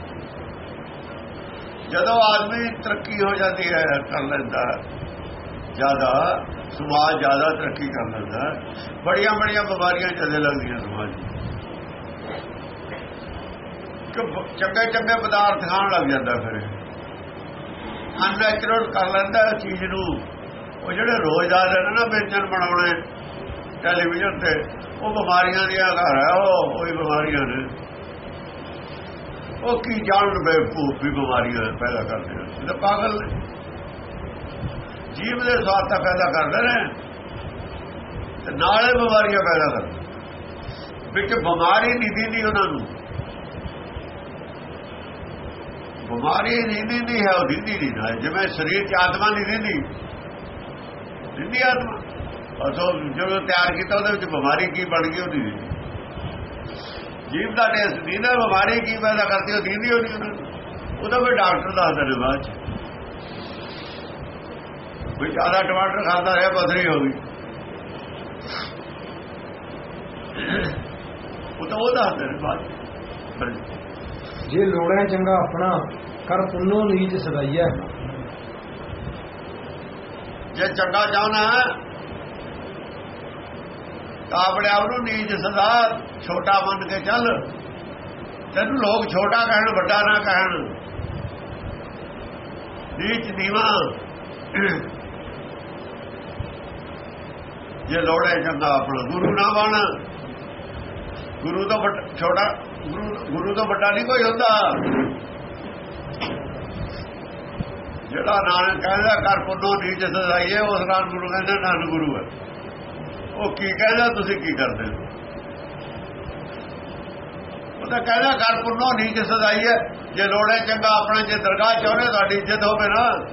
ਜਦੋਂ ਆਦਮੀ ਤਰੱਕੀ ਹੋ ਜਾਂਦੀ ਹੈ, ਕਰ ਲੈਂਦਾ ਜ਼ਿਆਦਾ, ਸਮਾਜ ਜ਼ਿਆਦਾ ਤਰੱਕੀ ਕਰ ਲੈਂਦਾ ਬੜੀਆਂ ਬੜੀਆਂ ਬਿਮਾਰੀਆਂ ਚੱਲੇ ਲੱਗਦੀਆਂ ਸਮਾਜ ਕਿ ਚੰਗੇ ਚੰਗੇ ਪਦਾਰਥ ਖਾਣ ਲੱਗ ਜਾਂਦਾ ਫਿਰ। ਅਨਨੈਚੁਰਲ ਕਰ ਲੈਂਦਾ ਚੀਜ਼ ਨੂੰ। ਉਹ ਜਿਹੜੇ ਰੋਜ਼ਦਾਰ ਨੇ ਨਾ, ਵੇਚਣ ਬਣਾਉਣੇ ਟੈਲੀਵਿਜ਼ਨ ਤੇ, ਉਹ ਬਿਮਾਰੀਆਂ ਦੀਆਂ ਘਰ ਹੈ ਉਹ ਉਹੀ ਬਿਮਾਰੀਆਂ ਨੇ। ਉਹ ਕੀ ਜਾਣ ਬੇਵਕੂਫ ਵੀ ਬਿਮਾਰੀਆਂ ਪੈਦਾ ਕਰਦੇ ਨੇ। ਇਹ ਪਾਗਲ ਨੇ। ਜੀਵ ਦੇ ਸਵਾਦ ਤਾਂ ਪੈਦਾ ਕਰਦੇ ਨੇ। ਤੇ ਨਾਲੇ ਬਿਮਾਰੀਆਂ ਪੈਦਾ ਕਰਦੇ ਵਿੱਚ ਬਿਮਾਰੀ ਨਹੀਂ ਦਿੰਦੀ ਉਹਨਾਂ ਨੂੰ। ਬਿਮਾਰੀ ਨਹੀਂ ਦਿੰਦੀ ਹੈ, ਉਹ ਦਿੰਦੀ ਨਹੀਂ। ਨਾ ਜਿਵੇਂ ਸਰੀਰ ਚ ਆਤਮਾ ਨਹੀਂ ਦਿੰਦੀ ਦਿੰਦੀ ਆਤਮਾ। ਅਸੋ ਜਦੋਂ ਤਿਆਰ ਕੀਤਾ ਉਹਦੇ ਵਿੱਚ ਬਿਮਾਰੀ ਕੀ ਬਣ ਗਈ ਉਹਦੀ? ਜੀਵ ਦਾ ਟੈਸਟ ਨਹੀਂ ਨਾ ਬਿਮਾਰੀ ਕੀ ਪੈਦਾ ਕਰਦੀ ਉਹ ਦਿੰਦੀ ਹੋਣੀ ਉਹਨਾਂ। ਉਹਦਾ ਵੀ ਡਾਕਟਰ ਦੱਸਦਾ ਨੇ ਬਾਅਦ ਚ। ਵੀ ਜ਼ਿਆਦਾ ਟਮਾਟਰ ਖਾਂਦਾ ਰਿਹਾ ਪਥਰੀ ਹੋ ਗਈ। ਉਹ ਤਾਂ ਉਹ ਦੱਸਦੇ ਨੇ ਬਾਅਦ ਜੇ ਲੋੜੈ ਚੰਗਾ ਆਪਣਾ ਕਰ ਪੁੰਨੋ ਨੀਚ ਸਦਾਈਐ ਜੇ ਚੰਗਾ ਚਾਹਣਾ ਤਾਂ ਆਪਣੇ ਆਪ ਨੂੰ ਨੀਚ ਸਦਾ ਛੋਟਾ ਮੰਨ ਕੇ ਚੱਲ। ਤੈਨੂੰ ਲੋਕ ਛੋਟਾ ਕਹਿਣ, ਵੱਡਾ ਨਾ ਕਹਿਣ। ਨੀਚ ਨੀਵਾ। ਜੇ ਲੋੜੇ ਚੰਗਾ ਆਪਣਾ ਗੁਰੂ ਨਾ ਬਣ। ਗੁਰੂ ਤੋਂ ਛੋਟਾ, ਗੁਰੂ ਗੁਰੂ ਤੋਂ ਵੱਡਾ ਨਹੀਂ ਕੋਈ ਹੁੰਦਾ। ਜਿਹੜਾ ਨਾਨਕ ਕਹਿੰਦਾ ਕਰ ਪੁੰਨੋ ਨੀਚ ਸਦਾਈਏ ਉਸ ਨਾਲ ਗੁਰੂ ਕਹਿੰਦਾ, ਨਾਨਕ ਗੁਰੂ ਹੈ। ਉਹ ਕੀ ਕਹਿੰਦਾ ਤੁਸੀਂ ਕੀ ਕਰਦੇ ਹੋ? ਉਹ ਤਾਂ ਕਹਿੰਦਾ ਕਰ ਪੁੰਨੋ ਨੀਚ ਹੈ। ਜੇ ਲੋੜੇ ਚੰਗਾ, ਆਪਣਾ ਜੇ ਦਰਗਾਹ ਚਾਹੁੰਦੇ ਤੁਹਾਡੀ ਇੱਜ਼ਤ ਹੋਵੇ ਨਾ।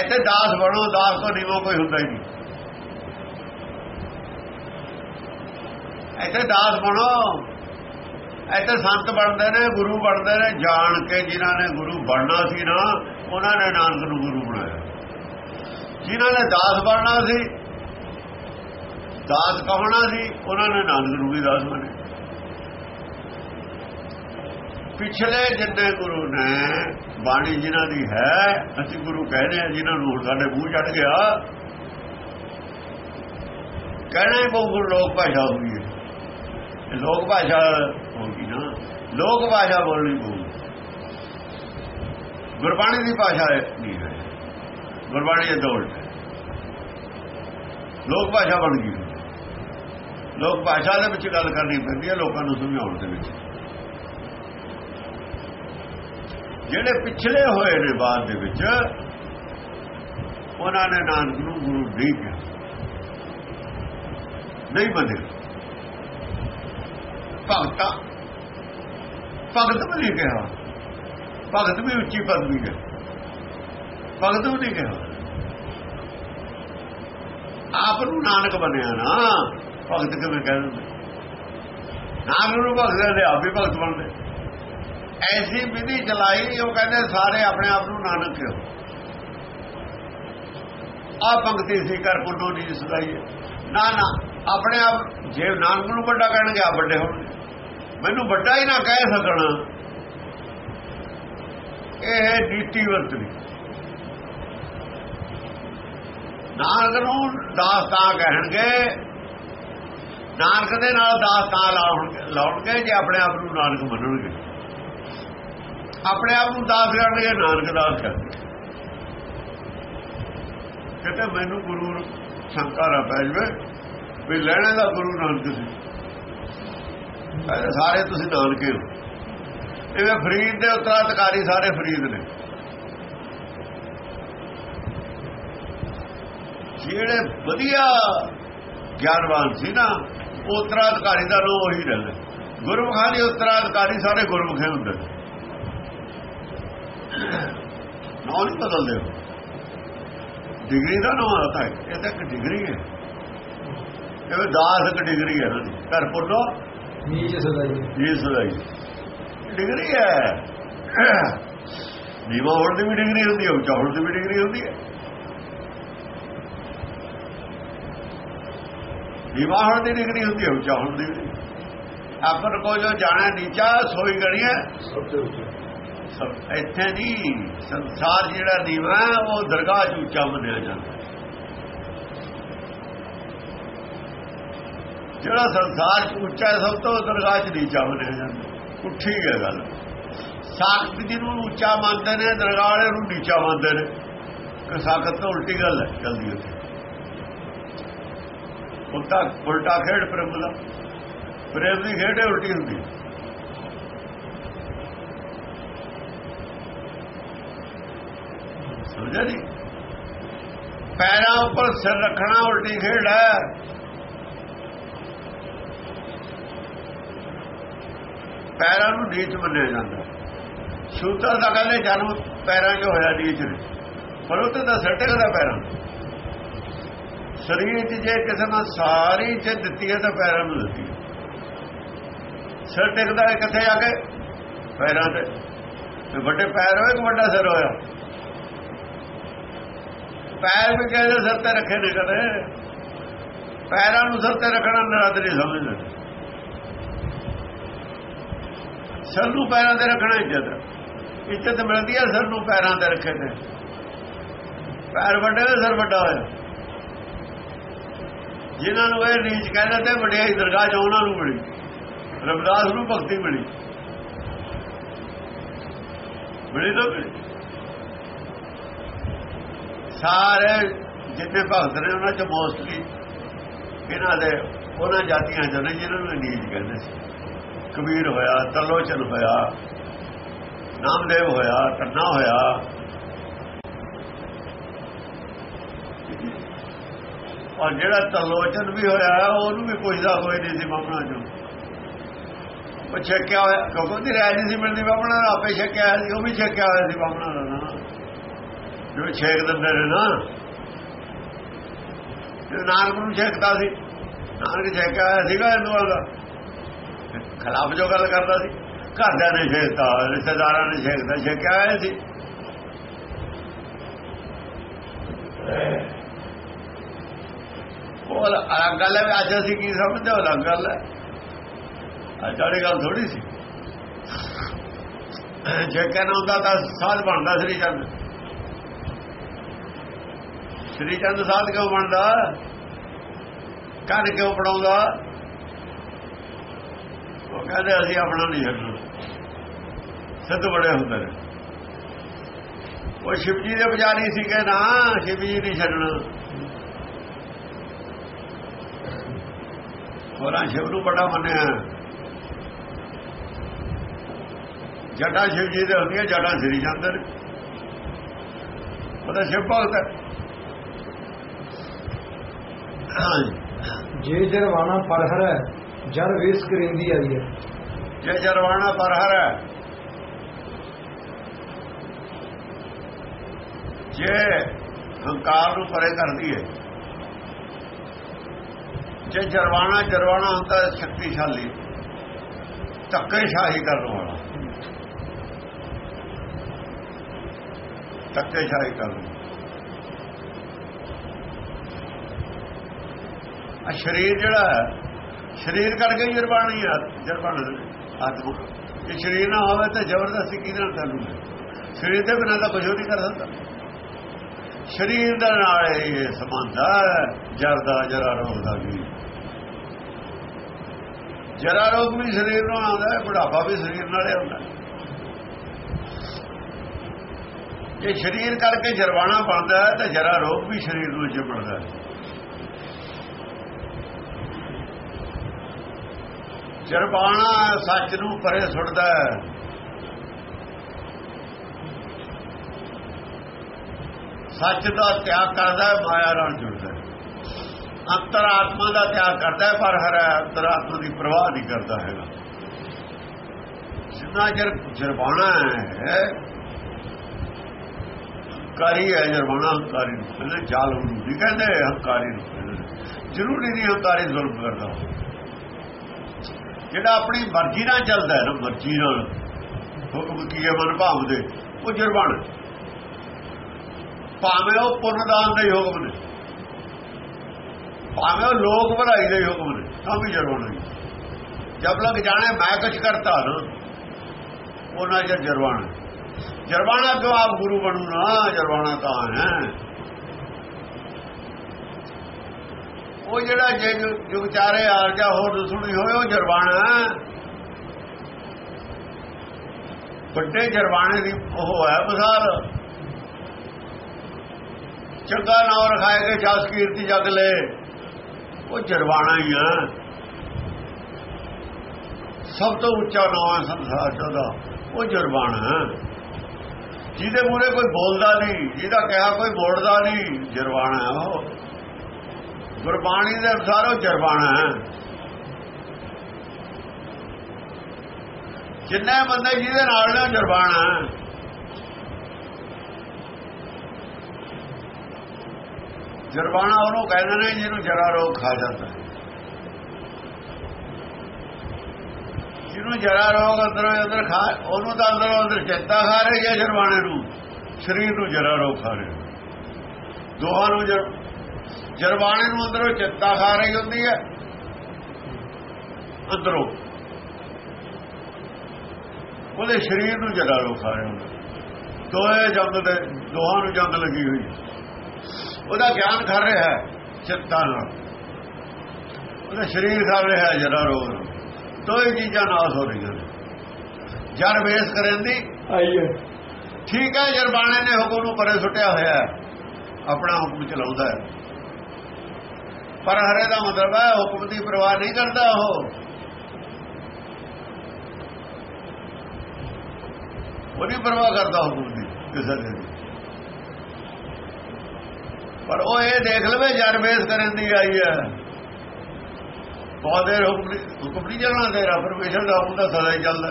ਇੱਥੇ ਦਾਸ ਬਣੋ, ਦਾਸ ਤੋਂ ਨੀਵੋ ਕੋਈ ਹੁੰਦਾ ਹੀ ਨਹੀਂ। ਇੱਥੇ ਦਾਸ ਬਣੋ। ਇੱਥੇ ਸੰਤ ਬਣਦੇ ਨੇ, ਗੁਰੂ ਬਣਦੇ ਨੇ, ਜਾਣ ਕੇ ਜਿਨ੍ਹਾਂ ਨੇ ਗੁਰੂ ਬਣਨਾ ਸੀ ਨਾ, ਉਹਨਾਂ ਨੇ ਨਾਨਕ ਨੂੰ ਗੁਰੂ ਬਣਾਇਆ। ਜਿਨ੍ਹਾਂ ਨੇ ਦਾਸ ਬਣਨਾ ਸੀ ਦਾਸ ਕਹਣਾ ਸੀ, ਉਹਨਾਂ ਨੇ ਨਾਨਕ ਨੂੰ ਵੀ ਦਾਸ ਬਣੇ ਪਿਛਲੇ ਜਿੰਨੇ ਗੁਰੂ ਨੇ, ਬਾਣੀ ਜਿਨ੍ਹਾਂ ਦੀ ਹੈ, ਅਸੀਂ ਗੁਰੂ ਕਹਿੰਦੇ ਆ ਜਿਨ੍ਹਾਂ ਨੂੰ ਸਾਡੇ ਮੂੰਹ ਚੜ ਗਿਆ ਕਹਿਣਾ ਹੀ ਬਹੁ ਲੋਕ ਭਾਸ਼ਾ ਹੋਈ ਹੈ। ਲੋਕ ਭਾਸ਼ਾ ਹੋਗੀ ਨਾ, ਲੋਕ ਭਾਸ਼ਾ ਬੋਲਣੀ ਪਊ। ਗੁਰਬਾਣੀ ਦੀ ਭਾਸ਼ਾ ਨਹੀਂ ਹੈ। ਗੁਰਬਾਣੀ ਦੇ ਦੌੜ ਹੈ। ਲੋਕ ਭਾਸ਼ਾ ਬਣ ਗਈ। ਲੋਕ ਭਾਸ਼ਾ ਦੇ ਵਿੱਚ ਗੱਲ ਕਰਨੀ ਪੈਂਦੀ ਹੈ, ਲੋਕਾਂ ਨੂੰ ਸਮਝਾਉਣ ਦੇ ਵਿੱਚ। ਜਿਹੜੇ ਪਿਛਲੇ ਹੋਏ ਨੇ ਬਾਅਦ ਦੇ ਵਿੱਚ, ਉਹਨਾਂ ਨੇ ਨਾਨਕ ਨੂੰ ਗੁਰੂ ਨਹੀਂ ਕਿਹਾ। ਨਹੀਂ ਮੰਨਿਆ। ਭਗਤਾ, ਭਗਤ ਵੀ ਨਹੀਂ ਕਿਹਾ। ਭਗਤ ਵੀ ਉੱਚੀ ਪਦਵੀ ਹੈ। ਭਗਤ ਵੀ ਨਹੀਂ ਕਿਹਾ। ਆਪ ਨੂੰ ਨਾਨਕ ਬਣਿਆ ਨਾ। ਭਗਤ ਕਿਵੇਂ ਕਹਿ ਦਿੰਦੇ? ਨਾਨਕ ਨੂੰ ਭਗਤ ਦੇ, ਆਪ ਵੀ ਭਗਤ ਬਣਦੇ। ਐਸੀ ਵਿਧੀ ਚਲਾਈ, ਉਹ ਕਹਿੰਦੇ ਸਾਰੇ ਆਪਣੇ ਆਪ ਨੂੰ ਨਾਨਕ ਕਿਉਂ? ਆ ਪੰਕਤੀ ਸੀ ਕਰ ਪੁੱਡੋ ਨਹੀਂ ਸਦਾਈਏ ਨਾ ਨਾ, ਆਪਣੇ ਆਪ, ਜੇ ਨਾਨਕ ਨੂੰ ਵੱਡਾ ਕਹਿਣਗੇ ਆ ਵੱਡੇ ਹੋਣਗੇ। ਮੈਨੂੰ ਵੱਡਾ ਹੀ ਨਾ ਕਹਿ ਸਕਣਾ। ਇਹ ਨੀਤੀ ਵਰਤਣੀ। ਨਾਨਕ ਨੂੰ ਦਾਸ ਤਾਂ ਕਹਿਣਗੇ ਨਾਨਕ ਦੇ ਨਾਲ ਦਾਸ ਤਾਂ ਲਾਉਣਗੇ ਜੇ ਆਪਣੇ ਆਪ ਨੂੰ ਨਾਨਕ ਮੰਨਣਗੇ। ਆਪਣੇ ਆਪ ਨੂੰ ਦਾਸ ਕਰਨਗੇ, ਨਾਨਕ ਦਾਸ ਕਰਨਗੇ। ਕਹਿੰਦੇ ਮੈਨੂੰ ਗੁਰੂ ਸ਼ੰਕਰਾ ਪੈ ਜਵੇ ਵੀ ਲੈਣੇ ਦਾ ਗੁਰੂ ਨਾਨਕ ਸੀ। ਸਾਰੇ ਤੁਸੀਂ ਨਾਨਕੇ ਹੋ। ਇਹ ਫਰੀਦ ਦੇ ਉਤਰਾਧਿਕਾਰੀ ਸਾਰੇ ਫਰੀਦ ਨੇ। ਜਿਹੜੇ ਵਧੀਆ ਗਿਆਨਵਾਨ ਸੀ ਨਾ ਉਤਰਾਧਿਕਾਰੀ ਦਾ ਲੋ ਉਹੀ ਰਹਿੰਦਾ। ਗੁਰਮੁਖਾਂ ਦੇ ਉਤਰਾਧਿਕਾਰੀ ਸਾਰੇ ਗੁਰਮੁਖੇ ਹੁੰਦੇ ਨਾਮ ਨਹੀਂ ਬਦਲਦੇ ਡਿਗਰੀ ਦਾ ਨਾਮ ਆਤਾ ਹੈ। ਇਹ ਤਾਂ ਇੱਕ ਡਿਗਰੀ ਹੈ। ਇਹ ਦਾਸ ਇੱਕ ਡਿਗਰੀ ਹੈ ਨਾ ਘਰ ਪੁੱਲੋ ਨੀਚ ਸਦਾਈ ਜੀ ਸਦਾਈ। ਡਿਗਰੀ ਹੈ। ਨੀਵਾ ਹੋਣ ਦੀ ਵੀ ਡਿਗਰੀ ਹੁੰਦੀ ਹੈ ਉੱਚਾ ਹੋਣ ਦੀ ਵੀ ਡਿਗਰੀ ਹੁੰਦੀ ਹੈ। ਨੀਵਾ ਹੋਣ ਦੀ ਡਿਗਰੀ ਹੁੰਦੀ ਹੈ? ਉੱਚਾ ਹੋਣ ਦੀ ਆਪਰ ਕੋ ਜੋ ਜਾਣਾ ਨੀਚਾ ਸੋਈ ਗਣੀਏ ਸਭ ਇੱਥੇ ਨਹੀਂ। ਸੰਸਾਰ ਜਿਹੜਾ ਨੀਵਾ ਉਹ ਦਰਗਾਹ ਚ ਉੱਚਾ ਮੰਨਿਆ ਜਾਂਦਾ ਜਿਹੜਾ ਸੰਸਾਰ ਚ ਉੱਚਾ ਹੈ ਸਭ ਤੋਂ ਦਰਗਾਹ ਚ ਨੀਚਾ ਮੰਨਿਆ ਜਾਂਦਾ ਉੱਠੀ ਹੈ ਗੱਲ। ਸਾਖਤ ਜਿਹਨੂੰ ਉੱਚਾ ਮੰਨਦੇ ਨੇ ਦਰਗਾਹ ਵਾਲੇ ਨੂੰ ਨੀਚਾ ਮੰਨਦੇ ਨੇ। ਕਿ ਸਾਖਤ ਤੋਂ ਉਲਟੀ ਗੱਲ ਹੈ ਜਲਦੀ ਉੱਥੇ। ਉਲਟਾ ਉਲਟਾ ਖੇਡ ਪ੍ਰੇਮ ਦਾ ਪ੍ਰੇਮ ਦੀ ਖੇਡ ਉਲਟੀ ਹੁੰਦੀ। ਸਮਝਿਆ ਜੀ? ਪੈਰਾਂ ਉੱਪਰ ਸਿਰ ਰੱਖਣਾ ਉਲਟੀ ਖੇਡ ਹੈ। ਪੈਰਾਂ ਨੂੰ ਨੀਚ ਮੰਨਿਆ ਜਾਂਦਾ। ਸੂਤਰ ਦਾ ਕਹਿੰਦੇ ਜਨਮ ਪੈਰਾਂ 'ਚ ਹੋਇਆ ਨੀਚ। ਪਰ ਉਹ ਤੇ ਤਾਂ ਸੱਟੇ ਦਾ ਪੈਰਾਂ ਸਰੀਰ 'ਚ ਜੇ ਕਿਸੇ ਨਾਲ ਸਾਰੀ ਚ ਦਿੱਤੀ ਹੈ ਤਾਂ ਪੈਰਾਂ ਨੂੰ ਦਿੱਤੀ ਸਿਰ ਟਿਕਦਾ ਹੈ ਕਿੱਥੇ ਆ ਕੇ? ਪੈਰਾਂ ਤੇ। ਤੇ ਵੱਡੇ ਪੈਰ ਹੋਏ ਕਿ ਵੱਡਾ ਸਿਰ ਹੋਇਆ? ਪੈਰ ਵੀ ਕਹਿੰਦੇ ਸਿਰ ਤੇ ਰੱਖੇ ਨੇ ਕਦੇ। ਪੈਰਾਂ ਨੂੰ ਸਿਰ ਤੇ ਰੱਖਣਾ ਨਰਾਦ ਨਹੀਂ ਸਮਝਦੇ। ਸਿਰ ਨੂੰ ਪੈਰਾਂ ਤੇ ਰੱਖਣਾ ਇੱਜ਼ਤ ਇੱਜ਼ਤ ਮਿਲਦੀ ਹੈ ਸਿਰ ਨੂੰ ਪੈਰਾਂ ਤੇ ਰੱਖੇ ਤੇ। ਪੈਰ ਵੱਡੇ ਸਿਰ ਵੱਡਾ ਹੋਇਆ। ਜਿਨ੍ਹਾਂ ਨੂੰ ਇਹ ਨੀਚ ਕਹਿੰਦੇ ਤੇ ਵਡਿਆਈ ਦਰਗਾਹ 'ਚ ਉਹਨਾਂ ਨੂੰ ਮਿਲੀ। ਰਬਦਾਸ ਨੂੰ ਭਗਤੀ ਮਿਲੀ। ਮਿਲੀ ਤਾਂ ਮਿਲੀ। ਸਾਰੇ ਜਿੰਨੇ ਭਗਤ ਨੇ ਉਹਨਾਂ 'ਚ ਮੋਸਟਲੀ ਇਹਨਾਂ ਦੇ, ਉਹਨਾਂ ਜਾਤੀਆਂ ਚੋਂ ਨੇ ਜਿਨ੍ਹਾਂ ਨੂੰ ਨੀਜ ਕਹਿੰਦੇ ਸੀ। ਕਬੀਰ ਹੋਇਆ, ਤਲੋਚਨ ਹੋਇਆ, ਨਾਮਦੇਵ ਹੋਇਆ ਟੰਨਾ ਹੋਇਆ ਔਰ ਜਿਹੜਾ ਤਲੋਚਨ ਵੀ ਹੋਇਆ ਉਹਨੂੰ ਵੀ ਪੁੱਛਦਾ ਕੋਈ ਨਹੀਂ ਸੀ ਬਾਹਮਣਾ ਚੋਂ ਉਹ ਛੱਕਿਆ ਹੋਇਆ ਕਿਉਂਕਿ ਦੀ ਰਾਜ ਨਹੀਂ ਸੀ ਮਿਲਦੀ ਬਾਹਮਣਾ ਦਾ ਆਪੇ ਛੱਕਿਆ ਸੀ, ਉਹ ਵੀ ਛੱਕਿਆ ਹੋਇਆ ਸੀ ਬਾਹਮਣਾ ਦਾ ਨਾ ਜੋ ਛੇਕ ਦਿੰਦੇ ਨੇ ਨਾ ਤੇ ਨਾਨਕ ਨੂੰ ਛੇਕਦਾ ਸੀ, ਨਾਨਕ ਛੇਕਿਆ ਹੋਇਆ ਸੀਗਾ ਇਹਨੂੰ ਦਾ ਖਿਲਾਫ ਜੋ ਗੱਲ ਕਰਦਾ ਸੀ, ਘਰਦਿਆਂ ਨੇ ਛੇਕਤਾ, ਰਿਸ਼ਤੇਦਾਰਾਂ ਨੇ ਛੇਕਦਾ ਛੇਕਿਆ ਹੋਇਆ ਸੀ। ਉਹ ਅਲੱਗ ਗੱਲ ਹੈ, ਅੱਜ ਅਸੀਂ ਕੀ ਸਮਝਦੇ ਹਾਂ, ਅਲੱਗ ਗੱਲ ਹੈ। ਅੱਜ ਵਾਲੀ ਗੱਲ ਥੋੜੀ ਸੀ। ਜੇ ਕਹਿਣਾ ਹੁੰਦਾ ਤਾਂ ਸਾਧ ਬਣਦਾ ਸ੍ਰੀ ਚੰਦ। ਸ੍ਰੀ ਚੰਦ ਸਾਧ ਕਿਉਂ ਬਣਦਾ? ਕੰਨ ਕਿਉਂ ਪੜਾਉਂਦਾ ਉਹ ਕਹਿੰਦੇ, ਅਸੀਂ ਆਪਣਾ ਨਹੀਂ ਛੱਡਣਾ। ਸਿੱਧ ਬੜੇ ਹੁੰਦੇ ਨੇ। ਉਹ ਸ਼ਿਵਜੀ ਦੇ ਪੁਜਾਰੀ ਸੀ ਕਿ ਨਾ ਸ਼ਿਵ ਜੀ ਨਹੀਂ ਛੱਡਣਾ। ਹੋਰਾਂ ਸ਼ਿਵ ਨੂੰ ਬੜਾ ਮੰਨਿਆ। ਜਟਾ ਸ਼ਿਵ ਜੀ ਦੇ ਹੁੰਦੀਆਂ ਜਟਾ ਸ੍ਰੀ ਚੰਦ ਨੇ। ਉਹਦਾ ਸ਼ਿਵ ਭਗਤ ਹੈ। ਜੇ ਜਰਵਾਣਾ ਪਰਹਰ ਹੈ ਜਰ ਵੇਸ ਕਰਿੰਦੀ ਆਈ ਹੈ। ਜੇ ਜਰਵਾਣਾ ਪਰਹਰ ਹੈ ਜੇ ਹੰਕਾਰ ਨੂੰ ਪਰੇ ਕਰਦੀ ਹੈ ਜੇ ਜਰਵਾਣਾ ਜਰਵਾਣਾ ਹੁੰਦਾ ਸ਼ਕਤੀਸ਼ਾਲੀ। ਧੱਕੇ ਸ਼ਾਹੀ ਕਰਨ ਵਾਲਾ। ਧੱਕੇ ਸ਼ਾਹੀ ਕਰਨ ਆ ਸਰੀਰ ਜਿਹੜਾ ਸਰੀਰ ਕਰਕੇ ਜਰਵਾਣੀ ਆ, ਜਰਵਾਣਾ ਆਤਮਾ ਜੇ ਸਰੀਰ ਨਾ ਹੋਵੇ ਤਾਂ ਜ਼ਬਰਦਸਤੀ ਕਿਹਦੇ ਨਾਲ ਚੱਲੂਗਾ ਸਰੀਰ ਦੇ ਬਿਨਾਂ ਤਾਂ ਕੁਝ ਨਹੀਂ ਕਰ ਸਕਦਾ। ਸਰੀਰ ਦਾ ਨਾਲ ਇਹ ਸੰਬੰਧ ਹੈ, ਜਰਦਾ ਜਰਾ ਰੋਗ ਦਾ ਵੀ। ਜਰਾ ਰੋਗ ਵੀ ਸਰੀਰ ਨਾਲ ਆਉਂਦਾ ਹੈ ਬੁਢਾਪਾ ਵੀ ਸਰੀਰ ਨਾਲ ਆਉਂਦਾ। ਜੇ ਸਰੀਰ ਕਰਕੇ ਜਰਵਾਣਾ ਬਣਦਾ ਹੈ, ਤਾਂ ਜਰਾ ਰੋਗ ਵੀ ਸਰੀਰ ਨੂੰ ਚਿਪੜਦਾ ਹੈ। ਜਰਵਾਣਾ ਸੱਚ ਨੂੰ ਪਰੇ ਸੁੱਟਦਾ ਹੈ। ਸੱਚ ਦਾ ਤਿਆਗ ਕਰਦਾ ਮਾਇਆ ਨਾਲ ਜੁੜਦਾ ਅੰਤਰ ਆਤਮਾ ਦਾ ਤਿਆਗ ਕਰਦਾ ਹੈ, ਪਰ ਹਰ ਅੰਤਰਾਤਮਾ ਦੀ ਪ੍ਰਵਾਹ ਨਹੀਂ ਕਰਦਾ ਹੈਗਾ। ਜਿੰਨਾ ਜਰ ਜਰਵਾਣਾ ਹੈ, ਹੰਕਾਰੀ ਹੈ ਜਰਵਾਣਾ ਹੰਕਾਰੀ ਨੂੰ ਕਹਿੰਦੇ ਜਾਲ ਨੂੰ ਨਹੀਂ ਕਹਿੰਦੇ, ਹੰਕਾਰੀ ਨੂੰ ਜ਼ਰੂਰੀ ਨਹੀਂ ਹੰਕਾਰੀ ਜ਼ੁਲਮ ਕਰਦਾ। ਜਿਹੜਾ ਆਪਣੀ ਮਰਜ਼ੀ ਨਾਲ ਚੱਲਦਾ ਹੈ ਨਾ, ਮਰਜ਼ੀ ਨਾਲ, ਹੁਕਮ ਕੀ ਹੈ ਮਨ ਭਾਵ ਦੇ, ਉਹ ਜਰਵਾਣਾ ਭਾਵੇਂ ਉਹ ਪੁੰਨਦਾਨ ਦੇ ਹੁਕਮ ਨੇ। ਭਾਵੇਂ ਉਹ ਲੋਕ ਭਲਾਈ ਦੇ ਹੁਕਮ ਨੇ ਤਾਂ ਵੀ ਜਰਵਾਣਾ ਜਦ ਲਗ ਜਾਣੇ, ਮੈਂ ਕੁਝ ਕਰਤਾ ਨਾ, ਉਹਨਾਂ ਜਰ ਜਰਵਾਣਾ। ਜਰਵਾਣਾ ਕਿਉਂ ਆਪ ਗੁਰੂ ਬਣੂ ਨਾ? ਜਰਵਾਣਾ ਤਾਂ ਹੈ। ਉਹ ਜਿਹੜਾ ਜਗ ਜੁਗ ਚਾਰੇ ਆਰਜਾ ਹੋਰ ਸੁਣੀ ਹੋਏ, ਉਹ ਜਰਵਾਣਾ ਵੱਡੇ ਜਰਵਾਣੇ ਦੀ ਉਹ ਹੈ ਮਿਸਾਲ ਚੰਗਾ ਨਾਮ ਰਖਾਏ ਕੇ ਜਸ ਕੀਰਤੀ ਜਗ ਲੈ। ਉਹ ਜਰਵਾਣਾ ਹੀ ਆ। ਸਭ ਤੋਂ ਉੱਚਾ ਨਾਮ ਹੈ ਸੰਸਾਰ ਦਾ। ਉਹ ਜਰਵਾਣਾ ਜਿਹਦੇ ਮੂਰੇ ਕੋਈ ਬੋਲਦਾ ਨਹੀਂ, ਜਿਹਦਾ ਕਿਹਾ ਕੋਈ ਮੋੜਦਾ ਨਹੀਂ, ਜਰਵਾਣਾ ਉਹ। ਗੁਰਬਾਣੀ ਦੇ ਅਨੁਸਾਰ ਉਹ ਜਰਵਾਣਾ ਹੈ। ਜਿੰਨੇ ਬੰਦੇ ਜਿਹਦੇ ਨਾਲ ਨੇ ਜਰਵਾਣਾ ਜਰਵਾਣਾ ਉਹਨੂੰ ਕਹਿੰਦੇ ਨੇ, ਜਿਹਨੂੰ ਜਰਾ ਰੋਗ ਖਾ ਜਾਂਦਾ। ਜਿਹਨੂੰ ਜਰਾ ਰੋਗ ਅੰਦਰੋਂ ਅੰਦਰ ਖਾ, ਉਹਨੂੰ ਤਾਂ ਅੰਦਰੋਂ ਅੰਦਰ ਚਿੰਤਾ ਖਾ ਰਹੀ ਹੈ ਜਰਵਾਣੇ ਨੂੰ। ਸਰੀਰ ਨੂੰ ਜਰਾ ਰੋਗ ਖਾ ਰਿਹਾ। ਦੋਹਾਂ ਨੂੰ ਜਰਵਾਣੇ ਨੂੰ ਅੰਦਰੋਂ ਚਿੰਤਾ ਖਾ ਰਹੀ ਹੁੰਦੀ ਹੈ। ਅੰਦਰੋਂ। ਉਹਦੇ ਸਰੀਰ ਨੂੰ ਜਰਾ ਰੋਗ ਖਾ ਰਿਹਾ ਹੁੰਦਾ। ਦੋਏ ਜੰਗ ਦੇ ਦੋਹਾਂ ਨੂੰ ਜੰਗ ਲੱਗੀ ਹੋਈ। ਉਹਦਾ ਗਿਆਨ ਕਰ ਰਿਹਾ ਹੈ ਚਿੰਤਾ ਨਾਲ। ਉਹਦਾ ਸਰੀਰ ਕਰ ਰਿਹਾ ਹੈ ਜਰਾ ਰੋਗ ਨਾਲ ਦੋਏ ਚੀਜ਼ਾਂ ਨਾਸ ਹੋ ਰਹੀਆਂ ਜਰ ਵੇਸ ਕਰਨ ਦੀ ਆਈਏ। ਠੀਕ ਹੈ ਜਰਬਾਣੇ ਨੇ ਹੁਕਮ ਨੂੰ ਪਰੇ ਸੁੱਟਿਆ ਹੋਇਆ ਹੈ। ਆਪਣਾ ਹੁਕਮ ਚਲਾਉਂਦਾ ਹੈ। ਪਰ ਹਰੇ ਦਾ ਮਤਲਬ ਹੈ ਹੁਕਮ ਦੀ ਪਰਵਾਹ ਨਹੀਂ ਕਰਦਾ ਉਹ। ਉਹਦੀ ਪਰਵਾਹ ਕਰਦਾ ਹੁਕਮ ਦੀ ਕਿਸੇ ਦੇ ਪਰ ਉਹ ਇਹ ਦੇਖ ਲਵੇ ਜਰ ਵੇਸ ਕਰਨ ਦੀ ਆਈ ਹੈ। ਬਹੁਤ ਦੇਰ ਹੁਕਮ ਹੁਕਮ ਨਹੀਂ ਚੱਲਣਾ ਤੇਰਾ ਪਰਮੇਸ਼ਰ ਦਾ ਹੁਕਮ ਤਾਂ ਸਦਾ ਹੀ ਚੱਲਦਾ।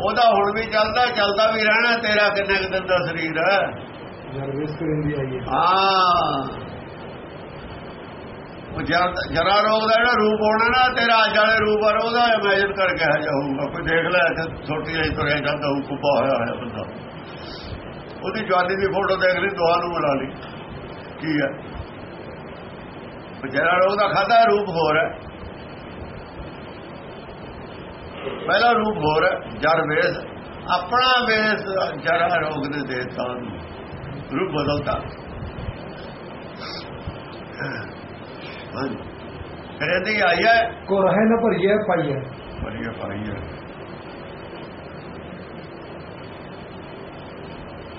ਉਹਦਾ ਹੁਣ ਵੀ ਚੱਲਦਾ ਚੱਲਦਾ ਵੀ ਰਹਿਣਾ ਤੇਰਾ ਕਿੰਨੇ ਕੁ ਦਿਨ ਦਾ ਸਰੀਰ ਹੈ। ਜਰਵੇਸ ਕਰਨ ਦੀ ਆਈਏ ਹਾਂ। ਉਹ ਜਰਾ ਰੋਗ ਦਾ ਜਿਹੜਾ ਰੂਪ ਹੋਣਾ ਨਾ ਤੇਰਾ ਅੱਜ ਵਾਲੇ ਰੂਪ ਆ ਉਹਦਾ ਇਮੇਜਿਨ ਕਰਕੇ ਆ ਜਾਊਗਾ ਕੋਈ ਦੇਖ ਲੈ ਇੱਥੇ ਛੋਟੀ ਜਿਹੀ ਤੁਰਿਆ ਜਾਂਦਾ ਉਹ ਕੁੱਬਾ ਹੋਇਆ ਹੋਇਆ ਬੰਦਾ। ਉਹਦੀ ਜਵਾਨੀ ਦੀ ਫੋਟੋ ਦੇਖ ਲਈ ਦੋਹਾਂ ਨੂੰ ਮਿਲਾ ਲਈ। ਕੀ ਹੈ? ਰੋਗ ਦਾ ਖਾਦਾ ਰੂਪ ਹੋਰ ਹੈ। ਪਹਿਲਾ ਰੂਪ ਹੋਰ ਹੈ ਜਰ ਵੇਸ। ਆਪਣਾ ਵੇਸ ਜਰਾ ਰੋਗ ਨੇ ਦੇਤਾ ਰੂਪ ਬਦਲਤਾ। ਫਿਰ ਇਹਦੀ ਆਈ ਹੈ। ਕੋ ਰਹੇ ਨਾ ਭਰੀਏ ਪਾਈਏ ਬੜੀਆ ਪਾਈ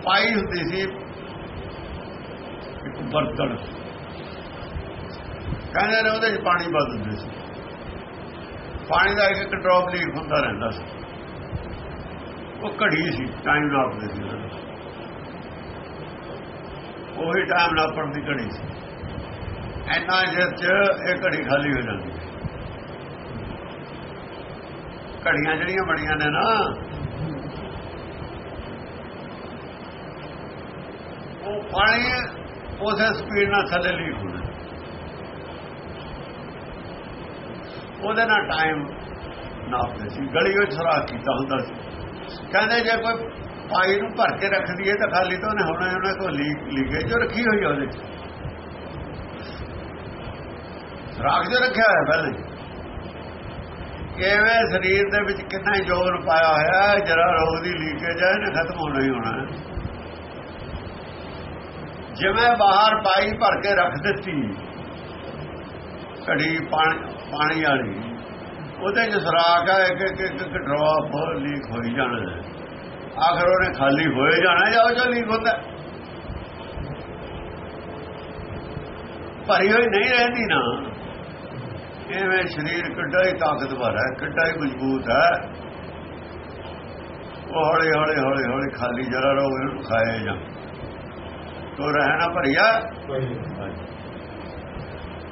ਪਾਈ ਹੁੰਦੀ ਸੀ। ਇੱਕ ਬਰਤਨ। ਕਹਿੰਦੇ ਨੇ ਉਹਦੇ 'ਚ ਪਾਣੀ ਵੱਧ ਹੁੰਦੇ ਸੀ। ਪਾਣੀ ਦਾ ਇੱਕ ਡ੍ਰੌਪ ਲੀਕ ਹੁੰਦਾ ਰਹਿੰਦਾ ਸੀ। ਉਹ ਘੜੀ ਸੀ ਟਾਈਮ ਨਾਪਦੇ ਸੀ। ਉਹੀ ਟਾਈਮ ਨਾਪਣ ਦੀ ਘੜੀ ਸੀ। ਐਨਾ ਜਿਸ ਚ ਇਹ ਘੜੀ ਖਾਲੀ ਹੋ ਜਾਂਦੀ ਘੜੀਆਂ ਜਿਹੜੀਆਂ ਬਣੀਆਂ ਨੇ ਨਾ ਉਹ ਪਾਣੀ ਉਸੇ ਸਪੀਡ ਨਾਲ ਥੱਲੇ ਲੀਕ ਹੁੰਦਾ ਉਹਦੇ ਨਾਲ ਟਾਈਮ ਨਾਪਦੇ ਸੀ। ਗਲੀ ਵਿੱਚ ਸਰਾਖ ਕੀਤਾ ਹੁੰਦਾ ਸੀ। ਕਹਿੰਦੇ ਜੇ ਕੋਈ ਪਾਈ ਨੂੰ ਭਰ ਕੇ ਰੱਖ ਦਈਏ ਤਾਂ ਖਾਲੀ ਤਾਂ ਉਹਨੇ ਹੋਣਾ ਉਹਨਾਂ ਕੋਲ ਲੀਕ ਲੀਕੇਜ ਜੋ ਰੱਖੀ ਹੋਈ ਉਹਦੇ ਚ। ਸਰਾਖ ਜੋ ਰੱਖਿਆ ਹੋਇਆ ਪਹਿਲੇ। ਕਿਵੇਂ ਸਰੀਰ ਦੇ ਵਿੱਚ ਕਿੰਨਾ ਜੋਰ ਪਾਇਆ ਹੋਇਆ, ਜਰਾ ਰੋਗ ਦੀ ਲੀਕੇਜ ਹੈ ਇਹਨੇ ਖਤਮ ਹੋਣਾ ਹੀ ਹੋਣਾ। ਜਿਵੇਂ ਬਾਹਰ ਪਾਈ ਭਰ ਕੇ ਰੱਖ ਦਿੱਤੀ, ਘੜੀ ਪਾਣੀ ਪਾਣੀ ਵਾਲੀ, ਉਹਦੇ ਚ ਸਰਾਕ ਹੈ ਇੱਕ ਇੱਕ ਇੱਕ ਡ੍ਰੌਪ ਲੀਕ ਹੋਈ ਜਾਣਾ। ਆਖਰ ਉਹਨੇ ਖਾਲੀ ਹੋਏ ਜਾਣਾ ਜਾਂ ਉਹ ਲੀਕ ਹੁੰਦਾ ਭਰੀ ਹੋਈ ਨਹੀਂ ਰਹਿੰਦੀ ਨਾ। ਐਵੇਂ ਸਰੀਰ ਕਿੱਡਾ ਹੀ ਤਾਕਤਵਰ ਹੈ, ਕਿੱਡਾ ਹੀ ਮਜ਼ਬੂਤ ਹੈ। ਉਹ ਹੌਲੀ ਹੌਲੀ ਹੌਲੀ ਹੌਲੀ ਖਾਲੀ ਜਰਾ ਰੋ ਖਾਏ ਜਾਂ। ਤੋ ਰਹਿਣਾ ਭਰੀਆ।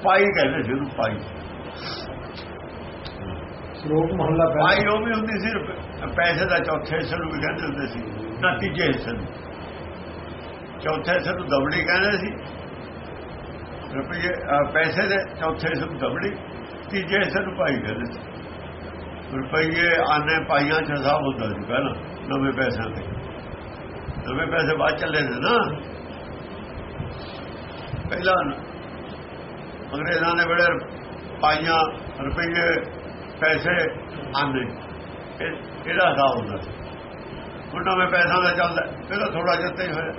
ਪਾਈ ਕਹਿੰਦੇ ਸੀ ਉਹਨੂੰ ਪਾਈ। ਸ਼ਲੋਕ ਮਹੱਲਾ ਪਾਈ ਉਹ ਵੀ ਹੁੰਦੀ ਸੀ ਪੈਸੇ ਦਾ ਚੌਥੇ ਹਿੱਸੇ ਨੂੰ ਵੀ ਕਹਿੰਦੇ ਹੁੰਦੇ ਸੀ ਨਾ ਤੀਜੇ ਹਿੱਸੇ ਨੂੰ। ਚੌਥੇ ਹਿੱਸੇ ਨੂੰ ਦਬੜੀ ਕਹਿੰਦੇ ਸੀ। ਰੁਪਏ ਪੈਸੇ ਦੇ ਚੌਥੇ ਹਿੱਸੇ ਨੂੰ ਦਬੜੀ ਤੀਜੇ ਹਿੱਸੇ ਨੂੰ ਪਾਈ ਕਹਿੰਦੇ ਸੀ। ਰੁਪਏ ਆਨੇ ਪਾਈਆਂ ਚ ਹਿਸਾਬ ਹੁੰਦਾ ਸੀ ਪਹਿਲਾਂ ਨਵੇਂ ਪੈਸਿਆਂ ਤੇ। ਨਵੇਂ ਪੈਸੇ ਬਾਅਦ ਚੱਲੇ ਨੇ ਨਾ। ਪਹਿਲਾਂ ਅੰਗਰੇਜ਼ਾਂ ਨੇ ਬੜੇ ਪਾਈਆਂ ਰੁਪਏ ਪੈਸੇ ਆਨੇ ਇਹਦਾ ਹਿਸਾਬ ਹੁੰਦਾ ਸੀ? ਹੁਣ ਨਵੇਂ ਪੈਸਾ ਦਾ ਚੱਲਦਾ, ਪਹਿਲਾਂ ਥੋੜਾ ਜਿਹਾ ਹੀ ਹੋਇਆ।